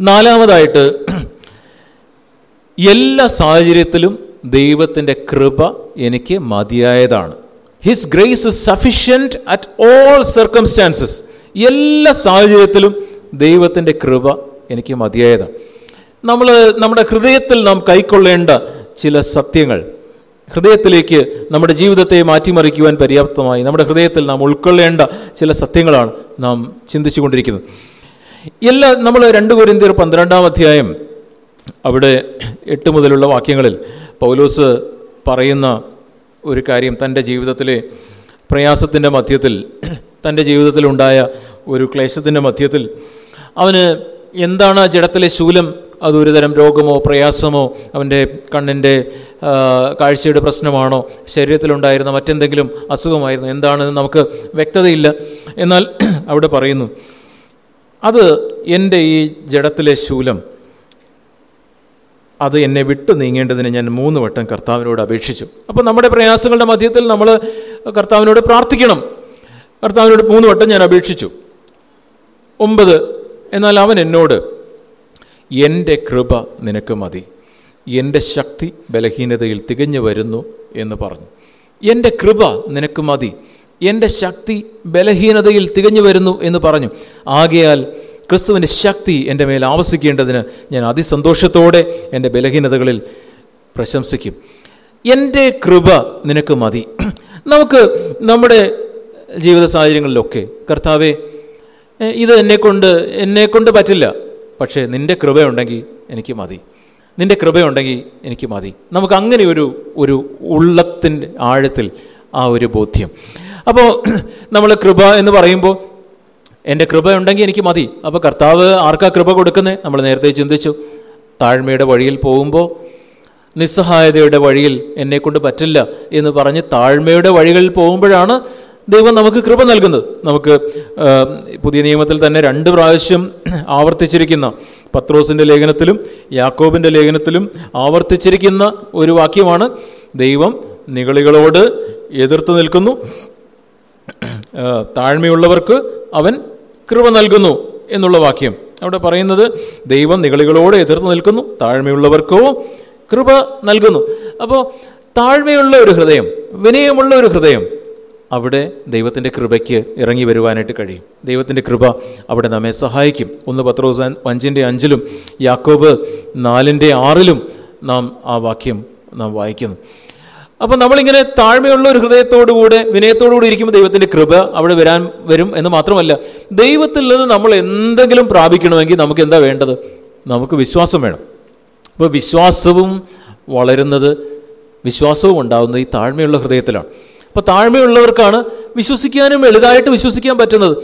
നാലാമതായിട്ട് എല്ലാ സാഹചര്യത്തിലും ദൈവത്തിന്റെ കൃപ എനിക്ക് മതിയായതാണ്. His grace is sufficient at all circumstances എല്ലാ സാഹചര്യത്തിലും ദൈവത്തിന്റെ കൃപ എനിക്ക് മതിയായതാണ്. നമ്മൾ നമ്മുടെ ഹൃദയത്തിൽ നാം കൈക്കൊള്ളേണ്ട ചില സത്യങ്ങൾ. ഹൃദയത്തിലേക്ക് നമ്മുടെ ജീവിതത്തെ മാറ്റിമറിക്കുവാൻ പര്യാപ്തമായി നമ്മുടെ ഹൃദയത്തിൽ നാം ഉൾക്കൊള്ളേണ്ട ചില സത്യങ്ങളാണ് നാം ചിന്തിച്ചു കൊണ്ടിരിക്കുന്നത് എല്ലാ നമ്മൾ രണ്ട് കുരിന്തിയർ പന്ത്രണ്ടാം അധ്യായം അവിടെ എട്ട് മുതലുള്ള വാക്യങ്ങളിൽ പൗലോസ് പറയുന്ന ഒരു കാര്യം തന്റെ ജീവിതത്തിലെ പ്രയാസത്തിന്റെ മധ്യത്തിൽ തന്റെ ജീവിതത്തിലുണ്ടായ ഒരു ക്ലേശത്തിന്റെ മധ്യത്തിൽ. അവന് എന്താണ് ജഡത്തിലെ ശൂലം? അതൊരു തരം രോഗമോ പ്രയാസമോ അവന്റെ കണ്ണിന്റെ കാഴ്ചയുടെ പ്രശ്നമാണോ ശരീരത്തിലുണ്ടായിരുന്ന മറ്റെന്തെങ്കിലും അസുഖമായിരുന്നു എന്താണെന്ന് നമുക്ക് വ്യക്തതയില്ല. എന്നാൽ അവിടെ പറയുന്നു അത് എന്റെ ഈ ജഡത്തിലെ ശൂലം. അത് എന്നെ വിട്ടു നീങ്ങേണ്ടതിന് ഞാൻ മൂന്ന് വട്ടം കർത്താവിനോട് അപേക്ഷിച്ചു. അപ്പോൾ നമ്മുടെ പ്രയാസങ്ങളുടെ മധ്യത്തിൽ നമ്മൾ കർത്താവിനോട് പ്രാർത്ഥിക്കണം. കർത്താവിനോട് മൂന്ന് വട്ടം ഞാൻ അപേക്ഷിച്ചു. ഒമ്പത് എന്നാൽ അവൻ എന്നോട് എന്റെ കൃപ നിനക്ക് മതി. എന്റെ ശക്തി ബലഹീനതയിൽ തികഞ്ഞു വരുന്നു എന്ന് പറഞ്ഞു. എന്റെ കൃപ നിനക്ക് മതി. എന്റെ ശക്തി ബലഹീനതയിൽ തികഞ്ഞു വരുന്നു എന്ന് പറഞ്ഞു. ആകയാൽ ക്രിസ്തുവിന്റെ ശക്തി എന്റെ മേൽ ആവസിക്കേണ്ടതിന് ഞാൻ അതിസന്തോഷത്തോടെ എന്റെ ബലഹീനതകളിൽ പ്രശംസിക്കും. എന്റെ കൃപ നിനക്ക് മതി. നമുക്ക് നമ്മുടെ ജീവിത സാഹചര്യങ്ങളിലൊക്കെ കർത്താവെ ഇത് എന്നെക്കൊണ്ട് എന്നെക്കൊണ്ട് പറ്റില്ല. പക്ഷേ നിന്റെ കൃപയുണ്ടെങ്കിൽ എനിക്ക് മതി. നിന്റെ കൃപയുണ്ടെങ്കിൽ എനിക്ക് മതി. നമുക്ക് അങ്ങനെ ഒരു ഒരു ഉള്ളത്തിന്റെ ആഴത്തിൽ ആ ഒരു ബോധ്യം. അപ്പോൾ നമ്മൾ കൃപ എന്ന് പറയുമ്പോൾ എന്റെ കൃപ ഉണ്ടെങ്കിൽ എനിക്ക് മതി. അപ്പോൾ കർത്താവ് ആർക്കാ കൃപ കൊടുക്കുന്നത് നമ്മൾ നേരത്തെ ചിന്തിച്ചു. താഴ്മയുടെ വഴിയിൽ പോകുമ്പോൾ നിസ്സഹായതയുടെ വഴിയിൽ എന്നെക്കൊണ്ട് പറ്റില്ല എന്ന് പറഞ്ഞ് താഴ്മയുടെ വഴികളിൽ പോകുമ്പോഴാണ് ദൈവം നമുക്ക് കൃപ നൽകുന്നത്. നമുക്ക് പുതിയ നിയമത്തിൽ തന്നെ രണ്ട് പ്രാവശ്യം ആവർത്തിച്ചിരിക്കുന്ന പത്രോസിന്റെ ലേഖനത്തിലും യാക്കോബിന്റെ ലേഖനത്തിലും ആവർത്തിച്ചിരിക്കുന്ന ഒരു വാക്യമാണ് ദൈവം നികളികളോട് എതിർത്ത് നിൽക്കുന്നു. താഴ്മയുള്ളവർക്ക് അവൻ കൃപ നൽകുന്നു എന്നുള്ള വാക്യം. അവിടെ പറയുന്നത് ദൈവം നികളികളോട് എതിർത്ത് നിൽക്കുന്നു താഴ്മയുള്ളവർക്കോ കൃപ നൽകുന്നു. അപ്പോൾ താഴ്മയുള്ള ഒരു ഹൃദയം വിനയമുള്ള ഒരു ഹൃദയം അവിടെ ദൈവത്തിന്റെ കൃപയ്ക്ക് ഇറങ്ങി വരുവാനായിട്ട് കഴിയും. ദൈവത്തിന്റെ കൃപ അവിടെ നമ്മെ സഹായിക്കും. ഒന്ന് പത്രോസ് അഞ്ചിന്റെ അഞ്ചിലും യാക്കോബ് നാലിന്റെ ആറിലും നാം ആ വാക്യം നാം വായിക്കുന്നു. അപ്പോൾ നമ്മളിങ്ങനെ താഴ്മയുള്ള ഒരു ഹൃദയത്തോടുകൂടെ വിനയത്തോടുകൂടി ഇരിക്കുമ്പോൾ ദൈവത്തിന്റെ കൃപ അവിടെ വരാൻ വരും എന്ന് മാത്രമല്ല ദൈവത്തിൽ നിന്ന് നമ്മൾ എന്തെങ്കിലും പ്രാപിക്കണമെങ്കിൽ നമുക്ക് എന്താ വേണ്ടത്? നമുക്ക് വിശ്വാസം വേണം. അപ്പോൾ വിശ്വാസവും വളരുന്നത് വിശ്വാസവും ഉണ്ടാകുന്നത് ഈ താഴ്മയുള്ള ഹൃദയത്തിലാണ്. അപ്പോൾ താഴ്മയുള്ളവർക്കാണ് വിശ്വസിക്കാനും എളുതായിട്ട് വിശ്വസിക്കാൻ പറ്റുന്നത്.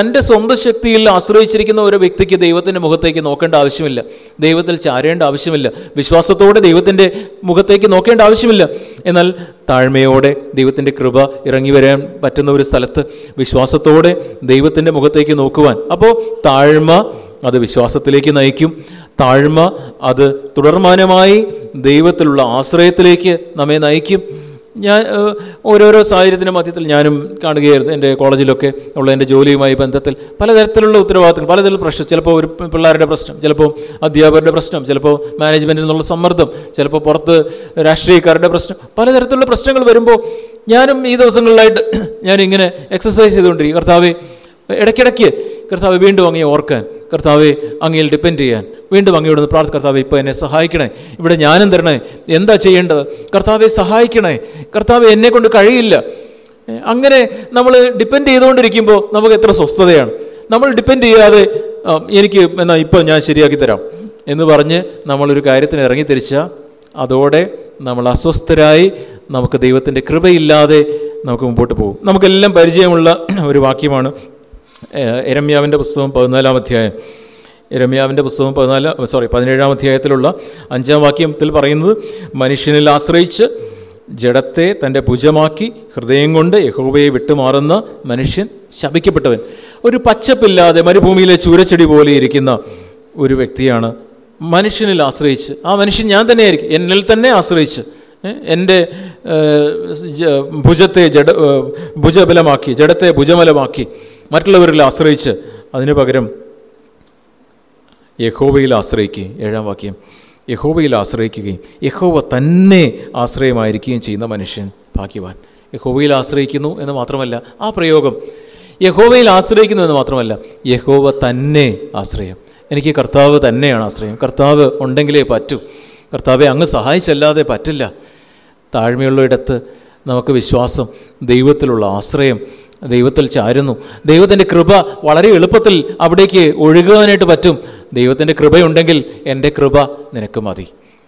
തന്റെ സ്വന്തം ശക്തിയിൽ ആശ്രയിച്ചിരിക്കുന്ന ഒരു വ്യക്തിക്ക് ദൈവത്തിന്റെ മുഖത്തേക്ക് നോക്കേണ്ട ആവശ്യമില്ല. ദൈവത്തിൽ ചാരേണ്ട ആവശ്യമില്ല. വിശ്വാസത്തോടെ ദൈവത്തിന്റെ മുഖത്തേക്ക് നോക്കേണ്ട ആവശ്യമില്ല. എന്നാൽ താഴ്മയോടെ ദൈവത്തിന്റെ കൃപ ഇറങ്ങി വരാൻ പറ്റുന്ന ഒരു സ്ഥലത്ത് വിശ്വാസത്തോടെ ദൈവത്തിന്റെ മുഖത്തേക്ക് നോക്കുവാൻ. അപ്പോൾ താഴ്മ അത് വിശ്വാസത്തിലേക്ക് നയിക്കും. താഴ്മ അത് തുടർമാനമായി ദൈവത്തിലുള്ള ആശ്രയത്തിലേക്ക് നമ്മെ നയിക്കും. ഞാൻ ഓരോരോ സാഹചര്യത്തിന്റെ മധ്യത്തിൽ ഞാനും കാണുകയായിരുന്നു എന്റെ കോളേജിലൊക്കെ ഉള്ള എന്റെ ജോലിയുമായി ബന്ധത്തിൽ. പലതരത്തിലുള്ള ഉത്തരവാദിത്തങ്ങൾ പലതരത്തിലുള്ള പ്രശ്നം. ചിലപ്പോൾ ഒരു പിള്ളേരുടെ പ്രശ്നം ചിലപ്പോൾ അധ്യാപകരുടെ പ്രശ്നം ചിലപ്പോൾ മാനേജ്മെന്റിൽ നിന്നുള്ള സമ്മർദ്ദം ചിലപ്പോൾ പുറത്ത് രാഷ്ട്രീയക്കാരുടെ പ്രശ്നം. പലതരത്തിലുള്ള പ്രശ്നങ്ങൾ വരുമ്പോൾ ഞാനും ഈ ദിവസങ്ങളിലായിട്ട് ഞാനിങ്ങനെ എക്സസൈസ് ചെയ്തുകൊണ്ടിരിക്കും. കർത്താവെ ഇടയ്ക്കിടയ്ക്ക് കർത്താവ് വീണ്ടും അങ്ങയെ ഓർക്കാൻ കർത്താവെ അങ്ങയിൽ ഡിപ്പെൻഡ് ചെയ്യാൻ വീണ്ടും അങ്ങയോട് പ്രാർത്ഥന കർത്താവ് ഇപ്പോൾ എന്നെ സഹായിക്കണേ. ഇവിടെ ഞാനും തരണേ. എന്താ ചെയ്യേണ്ടത്? കർത്താവെ സഹായിക്കണേ. കർത്താവ് എന്നെ കൊണ്ട് കഴിയില്ല. അങ്ങനെ നമ്മൾ ഡിപ്പെൻഡ് ചെയ്തുകൊണ്ടിരിക്കുമ്പോൾ നമുക്ക് എത്ര സ്വസ്ഥതയാണ്. നമ്മൾ ഡിപ്പെൻഡ് ചെയ്യാതെ എനിക്ക് എന്നാൽ ഇപ്പോൾ ഞാൻ ശരിയാക്കി തരാം എന്ന് പറഞ്ഞ് നമ്മളൊരു കാര്യത്തിന് ഇറങ്ങിത്തിരിച്ചാൽ അതോടെ നമ്മൾ അസ്വസ്ഥരായി നമുക്ക് ദൈവത്തിന്റെ കൃപയില്ലാതെ നമുക്ക് മുമ്പോട്ട് പോകും. നമുക്കെല്ലാം പരിചയമുള്ള ഒരു വാക്യമാണ് എരമ്യാവിന്റെ പുസ്തകം പതിനാലാം അധ്യായം. എരമ്യാവിന്റെ പുസ്തകം പതിനാല് സോറി പതിനേഴാം അധ്യായത്തിലുള്ള അഞ്ചാം വാക്യത്തിൽ പറയുന്നത് മനുഷ്യനിൽ ആശ്രയിച്ച് ജഡത്തെ തന്റെ ഭുജമാക്കി ഹൃദയം കൊണ്ട് യഹോവയെ വിട്ടുമാറുന്ന മനുഷ്യൻ ശപിക്കപ്പെട്ടവൻ. ഒരു പച്ചപ്പില്ലാതെ മരുഭൂമിയിലെ ചൂരച്ചെടി പോലെ ഇരിക്കുന്ന ഒരു വ്യക്തിയാണ് മനുഷ്യനിൽ ആശ്രയിച്ച്. ആ മനുഷ്യൻ ഞാൻ തന്നെയായിരിക്കും. എന്നിൽ തന്നെ ആശ്രയിച്ച്. എന്റെ ഭുജത്തെ ജഡ ഭുജബലമാക്കി ജഡത്തെ ഭുജബലമാക്കി മറ്റുള്ളവരിൽ ആശ്രയിച്ച് അതിനു പകരം യഹോവയിൽ ആശ്രയിക്കുകയും ഏഴാം വാക്യം യഹോവയിൽ ആശ്രയിക്കുകയും യഹോവ തന്നെ ആശ്രയമായിരിക്കുകയും ചെയ്യുന്ന മനുഷ്യൻ ഭാഗ്യവാൻ. യഹോവയിൽ ആശ്രയിക്കുന്നു എന്ന് മാത്രമല്ല ആ പ്രയോഗം യഹോവയിൽ ആശ്രയിക്കുന്നു എന്ന് മാത്രമല്ല യഹോവ തന്നെ ആശ്രയം. എനിക്ക് കർത്താവ് തന്നെയാണ് ആശ്രയം. കർത്താവ് ഉണ്ടെങ്കിലേ പറ്റൂ. കർത്താവെ അങ്ങ് സഹായിച്ചല്ലാതെ പറ്റില്ല. താഴ്മയുള്ളയിടത്ത് നമുക്ക് വിശ്വാസം ദൈവത്തിലുള്ള ആശ്രയം ദൈവത്തിൽ ചാരുന്നു. ദൈവത്തിന്റെ കൃപ വളരെ എളുപ്പത്തിൽ അവിടേക്ക് ഒഴുകുവാനായിട്ട് പറ്റും. ദൈവത്തിന്റെ കൃപയുണ്ടെങ്കിൽ എന്റെ കൃപ നിനക്ക് മതി.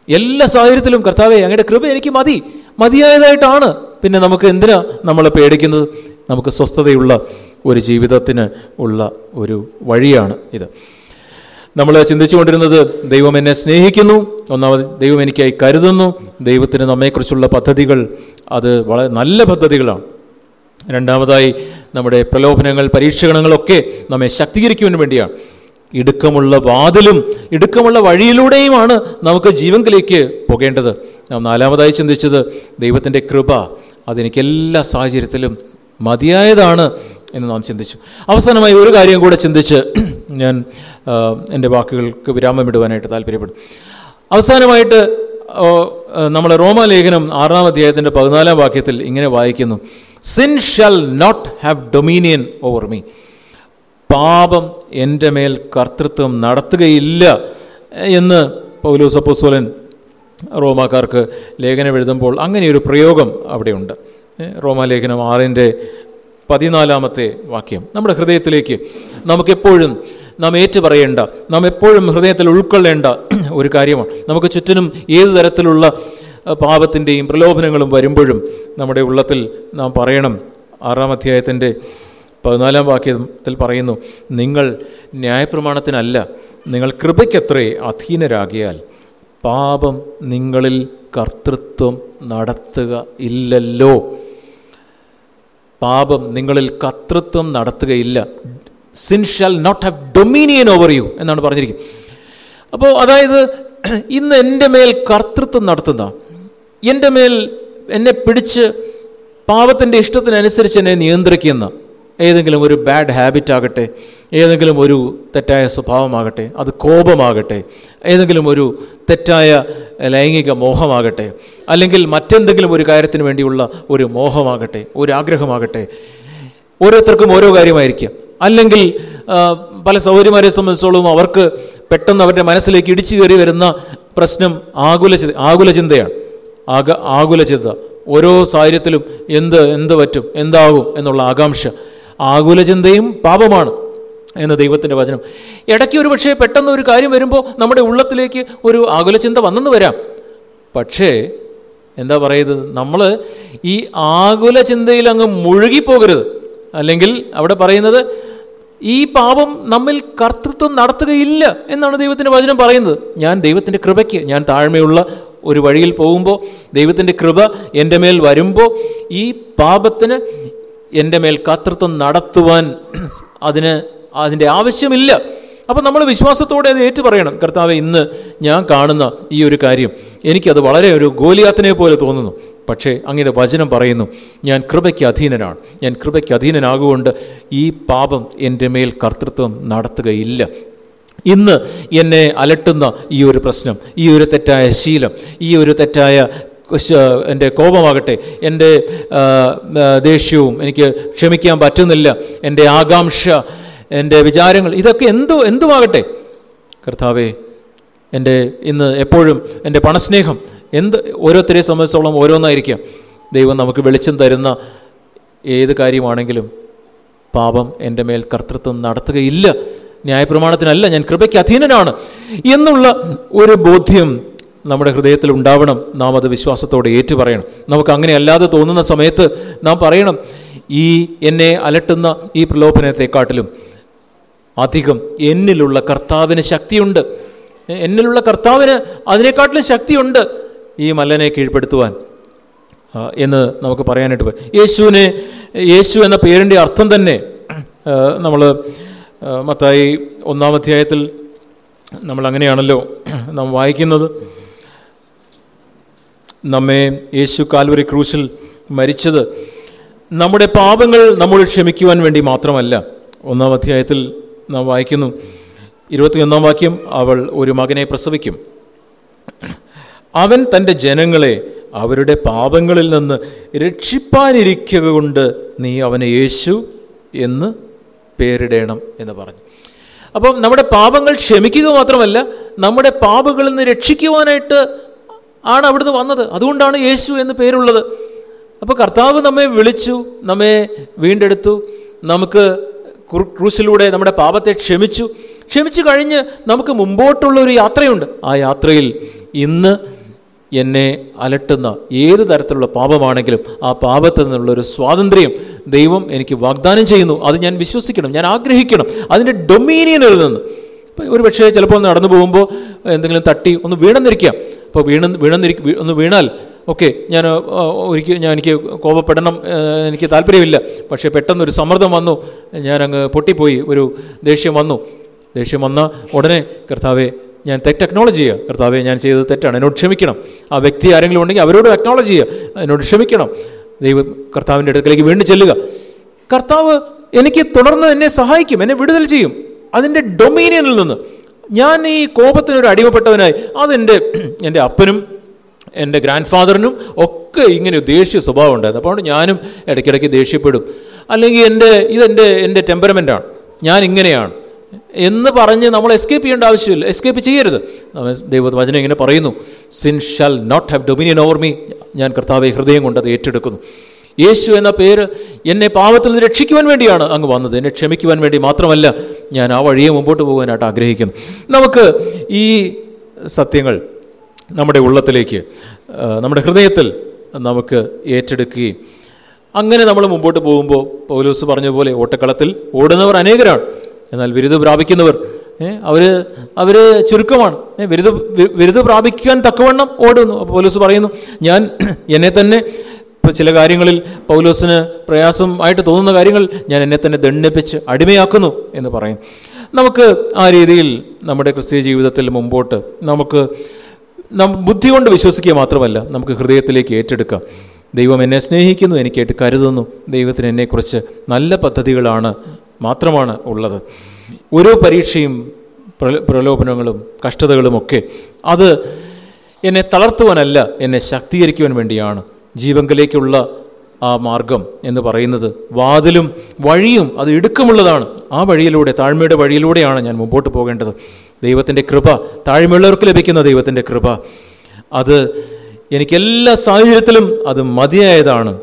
എല്ലാ സാഹചര്യത്തിലും കർത്താവെ അങ്ങയുടെ കൃപ എനിക്ക് മതി. മതിയായതായിട്ടാണ്. പിന്നെ നമുക്ക് എന്തിനാ നമ്മൾ പേടിക്കുന്നത്? നമുക്ക് സ്വസ്ഥതയുള്ള ഒരു ജീവിതത്തിന് ഉള്ള ഒരു വഴിയാണ് ഇത്. നമ്മൾ ചിന്തിച്ചുകൊണ്ടിരുന്നത് ദൈവം എന്നെ സ്നേഹിക്കുന്നു. ഒന്നാമത് ദൈവം എനിക്കായി കരുതുന്നു. ദൈവത്തിന് നമ്മെക്കുറിച്ചുള്ള പദ്ധതികൾ അത് വളരെ നല്ല പദ്ധതികളാണ്. രണ്ടാമതായി നമ്മുടെ പ്രലോഭനങ്ങൾ പരീക്ഷണങ്ങളൊക്കെ നമ്മെ ശക്തീകരിക്കുവാൻ വേണ്ടിയാണ്. ഇടുക്കമുള്ള വാതിലും ഇടുക്കമുള്ള വഴിയിലൂടെയുമാണ് നമുക്ക് ജീവങ്കിലേക്ക് പോകേണ്ടത്. നാം നാലാമതായി ചിന്തിച്ചത് ദൈവത്തിന്റെ കൃപ അതെനിക്ക് എല്ലാ സാഹചര്യത്തിലും മതിയായതാണ് എന്ന് നാം ചിന്തിച്ചു. അവസാനമായി ഒരു കാര്യം കൂടെ ചിന്തിച്ച് ഞാൻ എന്റെ വാക്കുകൾക്ക് വിരാമം ഇടുവാനായിട്ട് താല്പര്യപ്പെടും അവസാനമായിട്ട് നമ്മൾ റോമാലേഖനം ആറാം അധ്യായത്തിന്റെ പതിനാലാം വാക്യത്തിൽ ഇങ്ങനെ വായിക്കുന്നു. Sin shall not have dominion over me പാപം എന്റെ മേൽ കർത്തൃത്വം നടത്തുകയില്ല എന്ന് പൗലോസ് അപ്പോസ്തലൻ റോമാക്കാർക്ക് ലേഖനം എഴുതുമ്പോൾ അങ്ങനെയൊരു പ്രയോഗം അവിടെയുണ്ട്. റോമാലേഖനം ആറിന്റെ പതിനാലാമത്തെ വാക്യം. നമ്മുടെ ഹൃദയത്തിലേക്ക് നമുക്കെപ്പോഴും നാം ഏറ്റുപറയേണ്ട നാം എപ്പോഴും ഹൃദയത്തിൽ ഉൾക്കൊള്ളേണ്ട ഒരു കാര്യമാണ്. നമുക്ക് ചുറ്റിനും ഏത് തരത്തിലുള്ള പാപത്തിന്റെയും പ്രലോഭനങ്ങളും വരുമ്പോഴും നമ്മുടെ ഉള്ളത്തിൽ നാം പറയണം. ആറാം അധ്യായത്തിന്റെ പതിനാലാം വാക്യത്തിൽ പറയുന്നു നിങ്ങൾ ന്യായപ്രമാണത്തിനല്ല നിങ്ങൾ കൃപയ്ക്കത്രേ അധീനരാകിയാൽ പാപം നിങ്ങളിൽ കർത്തൃത്വം നടത്തുക ഇല്ലല്ലോ. പാപം നിങ്ങളിൽ കർത്തൃത്വം നടത്തുകയില്ല. Sin shall not have dominion over you എന്നാണ് പറഞ്ഞിരിക്കുന്നത്. അപ്പോൾ അതായത് ഇന്ന് എന്റെ മേൽ കർത്തൃത്വം നടത്തുന്ന എന്റെ മേൽ എന്നെ പിടിച്ച് പാപത്തിന്റെ ഇഷ്ടത്തിനനുസരിച്ച് എന്നെ നിയന്ത്രിക്കുന്ന ഏതെങ്കിലും ഒരു ബാഡ് ഹാബിറ്റ് ആകട്ടെ ഏതെങ്കിലും ഒരു തെറ്റായ സ്വഭാവമാകട്ടെ അത് കോപമാകട്ടെ ഏതെങ്കിലും ഒരു തെറ്റായ ലൈംഗിക മോഹമാകട്ടെ അല്ലെങ്കിൽ മറ്റെന്തെങ്കിലും ഒരു കാര്യത്തിന് വേണ്ടിയുള്ള ഒരു മോഹമാകട്ടെ ഒരു ആഗ്രഹമാകട്ടെ ഓരോരുത്തർക്കും ഓരോ കാര്യമായിരിക്കാം. അല്ലെങ്കിൽ പല സൗകര്യമാരെ സംബന്ധിച്ചോളം അവർക്ക് പെട്ടെന്ന് അവരുടെ മനസ്സിലേക്ക് ഇടിച്ചു കയറി വരുന്ന പ്രശ്നം ആകുല ആകുല ചിന്തയാണ്. ആക ആകുല ചിന്ത ഓരോ സാഹചര്യത്തിലും എന്ത് എന്ത് പറ്റും എന്താകും എന്നുള്ള ആകാംക്ഷ. ആകുല ചിന്തയും പാപമാണ് എന്ന് ദൈവത്തിന്റെ വചനം. ഇടയ്ക്ക് ഒരു പക്ഷേ പെട്ടെന്ന് ഒരു കാര്യം വരുമ്പോൾ നമ്മുടെ ഉള്ളത്തിലേക്ക് ഒരു ആകുല ചിന്ത വന്നെന്ന് വരാം. പക്ഷേ എന്താ പറയുന്നത്? നമ്മൾ ഈ ആകുല ചിന്തയിൽ അങ്ങ് മുഴുകിപ്പോകരുത്. അല്ലെങ്കിൽ അവിടെ പറയുന്നത് ഈ പാപം നമ്മിൽ കർത്തൃത്വം നടത്തുകയില്ല എന്നാണ് ദൈവത്തിന്റെ വചനം പറയുന്നത്. ഞാൻ ദൈവത്തിന്റെ കൃപയ്ക്ക് ഞാൻ താഴ്മയുള്ള ഒരു വഴിയിൽ പോകുമ്പോൾ ദൈവത്തിന്റെ കൃപ എന്റെ മേൽ വരുമ്പോൾ ഈ പാപത്തിന് എന്റെ മേൽ കർത്തൃത്വം നടത്തുവാൻ അതിന് അതിന്റെ ആവശ്യമില്ല. അപ്പം നമ്മൾ വിശ്വാസത്തോടെ അത് ഏറ്റു പറയണം. കർത്താവ് ഇന്ന് ഞാൻ കാണുന്ന ഈ ഒരു കാര്യം എനിക്കത് വളരെ ഒരു ഗോലിയാത്തിനെ പോലെ തോന്നുന്നു. പക്ഷേ അങ്ങനെ വചനം പറയുന്നു ഞാൻ കൃപയ്ക്ക് അധീനനാണ്. ഞാൻ കൃപയ്ക്ക് അധീനനാകുകൊണ്ട് ഈ പാപം എന്റെ മേൽ കർത്തൃത്വം നടത്തുകയില്ല. ഇന്ന് എന്നെ അലട്ടുന്ന ഈ ഒരു പ്രശ്നം ഈ ഒരു തെറ്റായ ശീലം ഈ ഒരു തെറ്റായ എന്റെ കോപമാകട്ടെ എന്റെ ദേഷ്യവും എനിക്ക് ക്ഷമിക്കാൻ പറ്റുന്നില്ല എന്റെ ആകാംക്ഷ എന്റെ വിചാരങ്ങൾ ഇതൊക്കെ എന്തോ എന്തുമാകട്ടെ? കർത്താവേ എന്റെ ഇന്ന് എപ്പോഴും എന്റെ പണസ്നേഹം എന്ത് ഓരോരുത്തരെ സംബന്ധിച്ചോളം ഓരോന്നായിരിക്കാം. ദൈവം നമുക്ക് വെളിച്ചം തരുന്ന ഏത് കാര്യമാണെങ്കിലും പാപം എന്റെ മേൽ കർത്തൃത്വം നടത്തുകയില്ല. ന്യായപ്രമാണത്തിനല്ല ഞാൻ കൃപയ്ക്ക് അധീനനാണ് എന്നുള്ള ഒരു ബോധ്യം നമ്മുടെ ഹൃദയത്തിൽ ഉണ്ടാവണം. നാം അത് വിശ്വാസത്തോടെ ഏറ്റുപറയണം. നമുക്ക് അങ്ങനെ അല്ലാതെ തോന്നുന്ന സമയത്ത് നാം പറയണം ഈ എന്നെ അലട്ടുന്ന ഈ പ്രലോഭനത്തെക്കാട്ടിലും അധികം എന്നിലുള്ള കർത്താവിന് ശക്തിയുണ്ട്. എന്നിലുള്ള കർത്താവിന് അതിനെക്കാട്ടിലും ശക്തിയുണ്ട് ഈ മല്ലനെ കീഴ്പ്പെടുത്തുവാൻ. എന്ന് നമുക്ക് പറയാനായിട്ട് യേശുവിനെ യേശു എന്ന പേരിന്റെ അർത്ഥം തന്നെ നമ്മൾ മത്തായി ഒന്നാം അധ്യായത്തിൽ നമ്മൾ അങ്ങനെയാണല്ലോ നാം വായിക്കുന്നത്. നമ്മെ യേശു കാൽവരി ക്രൂശിൽ മരിച്ചത് നമ്മുടെ പാപങ്ങൾ നമ്മൾ ക്ഷമിക്കുവാൻ വേണ്ടി മാത്രമല്ല. ഒന്നാം അധ്യായത്തിൽ നാം വായിക്കുന്നു. ഇരുപത്തിയൊന്നാം വാക്യം അവൾ ഒരു മകനെ പ്രസവിക്കും. അവൻ തന്റെ ജനങ്ങളെ അവരുടെ പാപങ്ങളിൽ നിന്ന് രക്ഷിപ്പാനിരിക്കുക കൊണ്ട് നീ അവനെ യേശു എന്ന് പേരിടേണം എന്ന് പറഞ്ഞു. അപ്പം നമ്മുടെ പാപങ്ങൾ ക്ഷമിക്കുക മാത്രമല്ല നമ്മുടെ പാപങ്ങളിൽ നിന്ന് രക്ഷിക്കുവാനായിട്ട് ആണ് അവിടുന്ന് വന്നത്. അതുകൊണ്ടാണ് യേശു എന്ന് പേരുള്ളത്. അപ്പോൾ കർത്താവ് നമ്മെ വിളിച്ചു നമ്മെ വീണ്ടെടുത്തു നമുക്ക് ക്രൂസിലൂടെ നമ്മുടെ പാപത്തെ ക്ഷമിച്ചു. ക്ഷമിച്ചു കഴിഞ്ഞ് നമുക്ക് മുമ്പോട്ടുള്ള ഒരു യാത്രയുണ്ട്. ആ യാത്രയിൽ ഇന്ന് എന്നെ അലട്ടുന്ന ഏത് തരത്തിലുള്ള പാപമാണെങ്കിലും ആ പാപത്തിൽ നിന്നുള്ളൊരു സ്വാതന്ത്ര്യം ദൈവം എനിക്ക് വാഗ്ദാനം ചെയ്യുന്നു. അത് ഞാൻ വിശ്വസിക്കണം ഞാൻ ആഗ്രഹിക്കണം. അതിന്റെ ഡൊമീനിയനിൽ നിന്ന്. ഒരു പക്ഷേ ചിലപ്പോൾ ഒന്ന് നടന്നു പോകുമ്പോൾ എന്തെങ്കിലും തട്ടി ഒന്ന് വീണെന്നിരിക്കാം അപ്പോൾ വീണ വീണെന്നിരി ഒന്ന് വീണാൽ ഓക്കെ ഞാൻ ഒരിക്കൽ ഞാൻ എനിക്ക് കോപപ്പെടണം എനിക്ക് താല്പര്യമില്ല. പക്ഷേ പെട്ടെന്നൊരു സമ്മർദ്ദം വന്നു. ഞാനങ്ങ് പൊട്ടിപ്പോയി ഒരു ദേഷ്യം വന്നു. ദേഷ്യം വന്ന ഉടനെ കർത്താവെ ഞാൻ തെറ്റ് അക്നോളജ് ചെയ്യുക കർത്താവെ ഞാൻ ചെയ്തത് തെറ്റാണ്. എന്നോട് ക്ഷമിക്കണം. ആ വ്യക്തി ആരെങ്കിലും ഉണ്ടെങ്കിൽ അവരോട് അക്നോളജ് ചെയ്യുക എന്നോട് ക്ഷമിക്കണം. ദൈവം കർത്താവിന്റെ അടുക്കലേക്ക് വീണ്ടും ചെല്ലുക. കർത്താവ് എനിക്ക് തുടർന്ന് എന്നെ സഹായിക്കും എന്നെ വിടുതൽ ചെയ്യും. അതിന്റെ ഡൊമീനിയനിൽ നിന്ന്. ഞാൻ ഈ കോപത്തിനൊരു അടിമപ്പെട്ടവനായി. അതെന്റെ എന്റെ അപ്പനും എന്റെ ഗ്രാൻഡ് ഫാദറിനും ഒക്കെ ഇങ്ങനെ ദേഷ്യ സ്വഭാവം ഉണ്ടായിരുന്നു അപ്പോൾ ഞാനും ഇടയ്ക്കിടയ്ക്ക് ദേഷ്യപ്പെടും. അല്ലെങ്കിൽ എന്റെ ഇതെന്റെ എന്റെ ടെമ്പറമെന്റാണ് ഞാൻ ഇങ്ങനെയാണ്. എന്ന് പറഞ്ഞ് നമ്മൾ എസ്കേപ്പ് ചെയ്യേണ്ട ആവശ്യമില്ല. എസ്കേപ്പ് ചെയ്യരുത്. ദൈവ വചനം ഇങ്ങനെ പറയുന്നു. Sin shall not have dominion over me ഞാൻ കർത്താവെ ഹൃദയം കൊണ്ട് അത് ഏറ്റെടുക്കുന്നു. യേശു എന്ന പേര് എന്നെ പാവത്തിൽ നിന്ന് രക്ഷിക്കുവാൻ വേണ്ടിയാണ് അങ്ങ് വന്നത്. എന്നെ ക്ഷമിക്കുവാൻ വേണ്ടി മാത്രമല്ല ഞാൻ ആ വഴിയെ മുമ്പോട്ട് പോകാനായിട്ട് ആഗ്രഹിക്കുന്നു. നമുക്ക് ഈ സത്യങ്ങൾ നമ്മുടെ ഉള്ളത്തിലേക്ക് നമ്മുടെ ഹൃദയത്തിൽ നമുക്ക് ഏറ്റെടുക്കുകയും അങ്ങനെ നമ്മൾ മുമ്പോട്ട് പോകുമ്പോൾ പൗലോസ് പറഞ്ഞ പോലെ ഓട്ടക്കളത്തിൽ ഓടുന്നവർ അനേകരാണ്. എന്നാൽ ബിരുദ പ്രാപിക്കുന്നവർ അവർ അവർ ചുരുക്കമാണ്. ബിരുദ ബിരുദ പ്രാപിക്കാൻ തക്കവണ്ണം ഓടുന്നു. അപ്പോൾ പൗലോസ് പറയുന്നു ഞാൻ എന്നെ തന്നെ ഇപ്പോൾ ചില കാര്യങ്ങളിൽ പൗലോസിന് പ്രയാസം ആയിട്ട് തോന്നുന്ന കാര്യങ്ങൾ ഞാൻ എന്നെ തന്നെ ദണ്ഡിപ്പിച്ച് അടിമയാക്കുന്നു എന്ന് പറയും. നമുക്ക് ആ രീതിയിൽ നമ്മുടെ ക്രിസ്തീയ ജീവിതത്തിൽ മുമ്പോട്ട് നമുക്ക് ബുദ്ധി കൊണ്ട് വിശ്വസിക്കുക മാത്രമല്ല നമുക്ക് ഹൃദയത്തിലേക്ക് ഏറ്റെടുക്കാം. ദൈവം എന്നെ സ്നേഹിക്കുന്നു എനിക്കായിട്ട് കരുതുന്നു. ദൈവത്തിന് എന്നെക്കുറിച്ച് നല്ല പദ്ധതികളാണ് മാത്രമാണ് ഉള്ളത്. ഓരോ പരീക്ഷയും പ്ര- പ്രലോഭനങ്ങളും കഷ്ടതകളുമൊക്കെ അത് എന്നെ തളർത്തുവാനല്ല എന്നെ ശക്തീകരിക്കുവാൻ വേണ്ടിയാണ്. ജീവങ്കലേക്കുള്ള ആ മാർഗം എന്ന് പറയുന്നത് വാതിലും വഴിയും അത് ഇടുക്കമുള്ളതാണ്. ആ വഴിയിലൂടെ താഴ്മയുടെ വഴിയിലൂടെയാണ് ഞാൻ മുമ്പോട്ട് പോകേണ്ടത്. ദൈവത്തിന്റെ കൃപ താഴ്മയുള്ളവർക്ക് ലഭിക്കുന്ന ദൈവത്തിന്റെ കൃപ. അത് എനിക്കെല്ലാ സാഹചര്യത്തിലും അത് മതിയായതാണ്.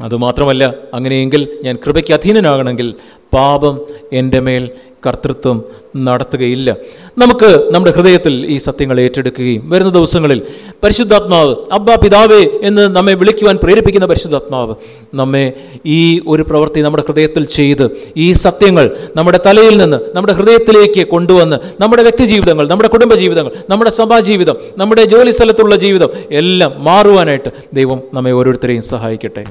അതുമാത്രമല്ല അങ്ങനെയെങ്കിൽ ഞാൻ കൃപയ്ക്ക് അധീനനാകണമെങ്കിൽ പാപം എന്റെ മേൽ കർത്തൃത്വം നടത്തുകയില്ല. നമുക്ക് നമ്മുടെ ഹൃദയത്തിൽ ഈ സത്യങ്ങൾ ഏറ്റെടുക്കുകയും വരുന്ന ദിവസങ്ങളിൽ പരിശുദ്ധാത്മാവ് അബ്ബ പിതാവേ എന്ന് നമ്മെ വിളിക്കുവാൻ പ്രേരിപ്പിക്കുന്ന പരിശുദ്ധാത്മാവ് നമ്മെ ഈ ഒരു പ്രവൃത്തി നമ്മുടെ ഹൃദയത്തിൽ ചെയ്ത് ഈ സത്യങ്ങൾ നമ്മുടെ തലയിൽ നിന്ന് നമ്മുടെ ഹൃദയത്തിലേക്ക് കൊണ്ടുവന്ന് നമ്മുടെ വ്യക്തി ജീവിതങ്ങൾ നമ്മുടെ കുടുംബജീവിതങ്ങൾ നമ്മുടെ സഭാജീവിതം നമ്മുടെ ജോലി സ്ഥലത്തുള്ള ജീവിതം എല്ലാം മാറുവാനായിട്ട് ദൈവം നമ്മെ ഓരോരുത്തരെയും സഹായിക്കട്ടെ.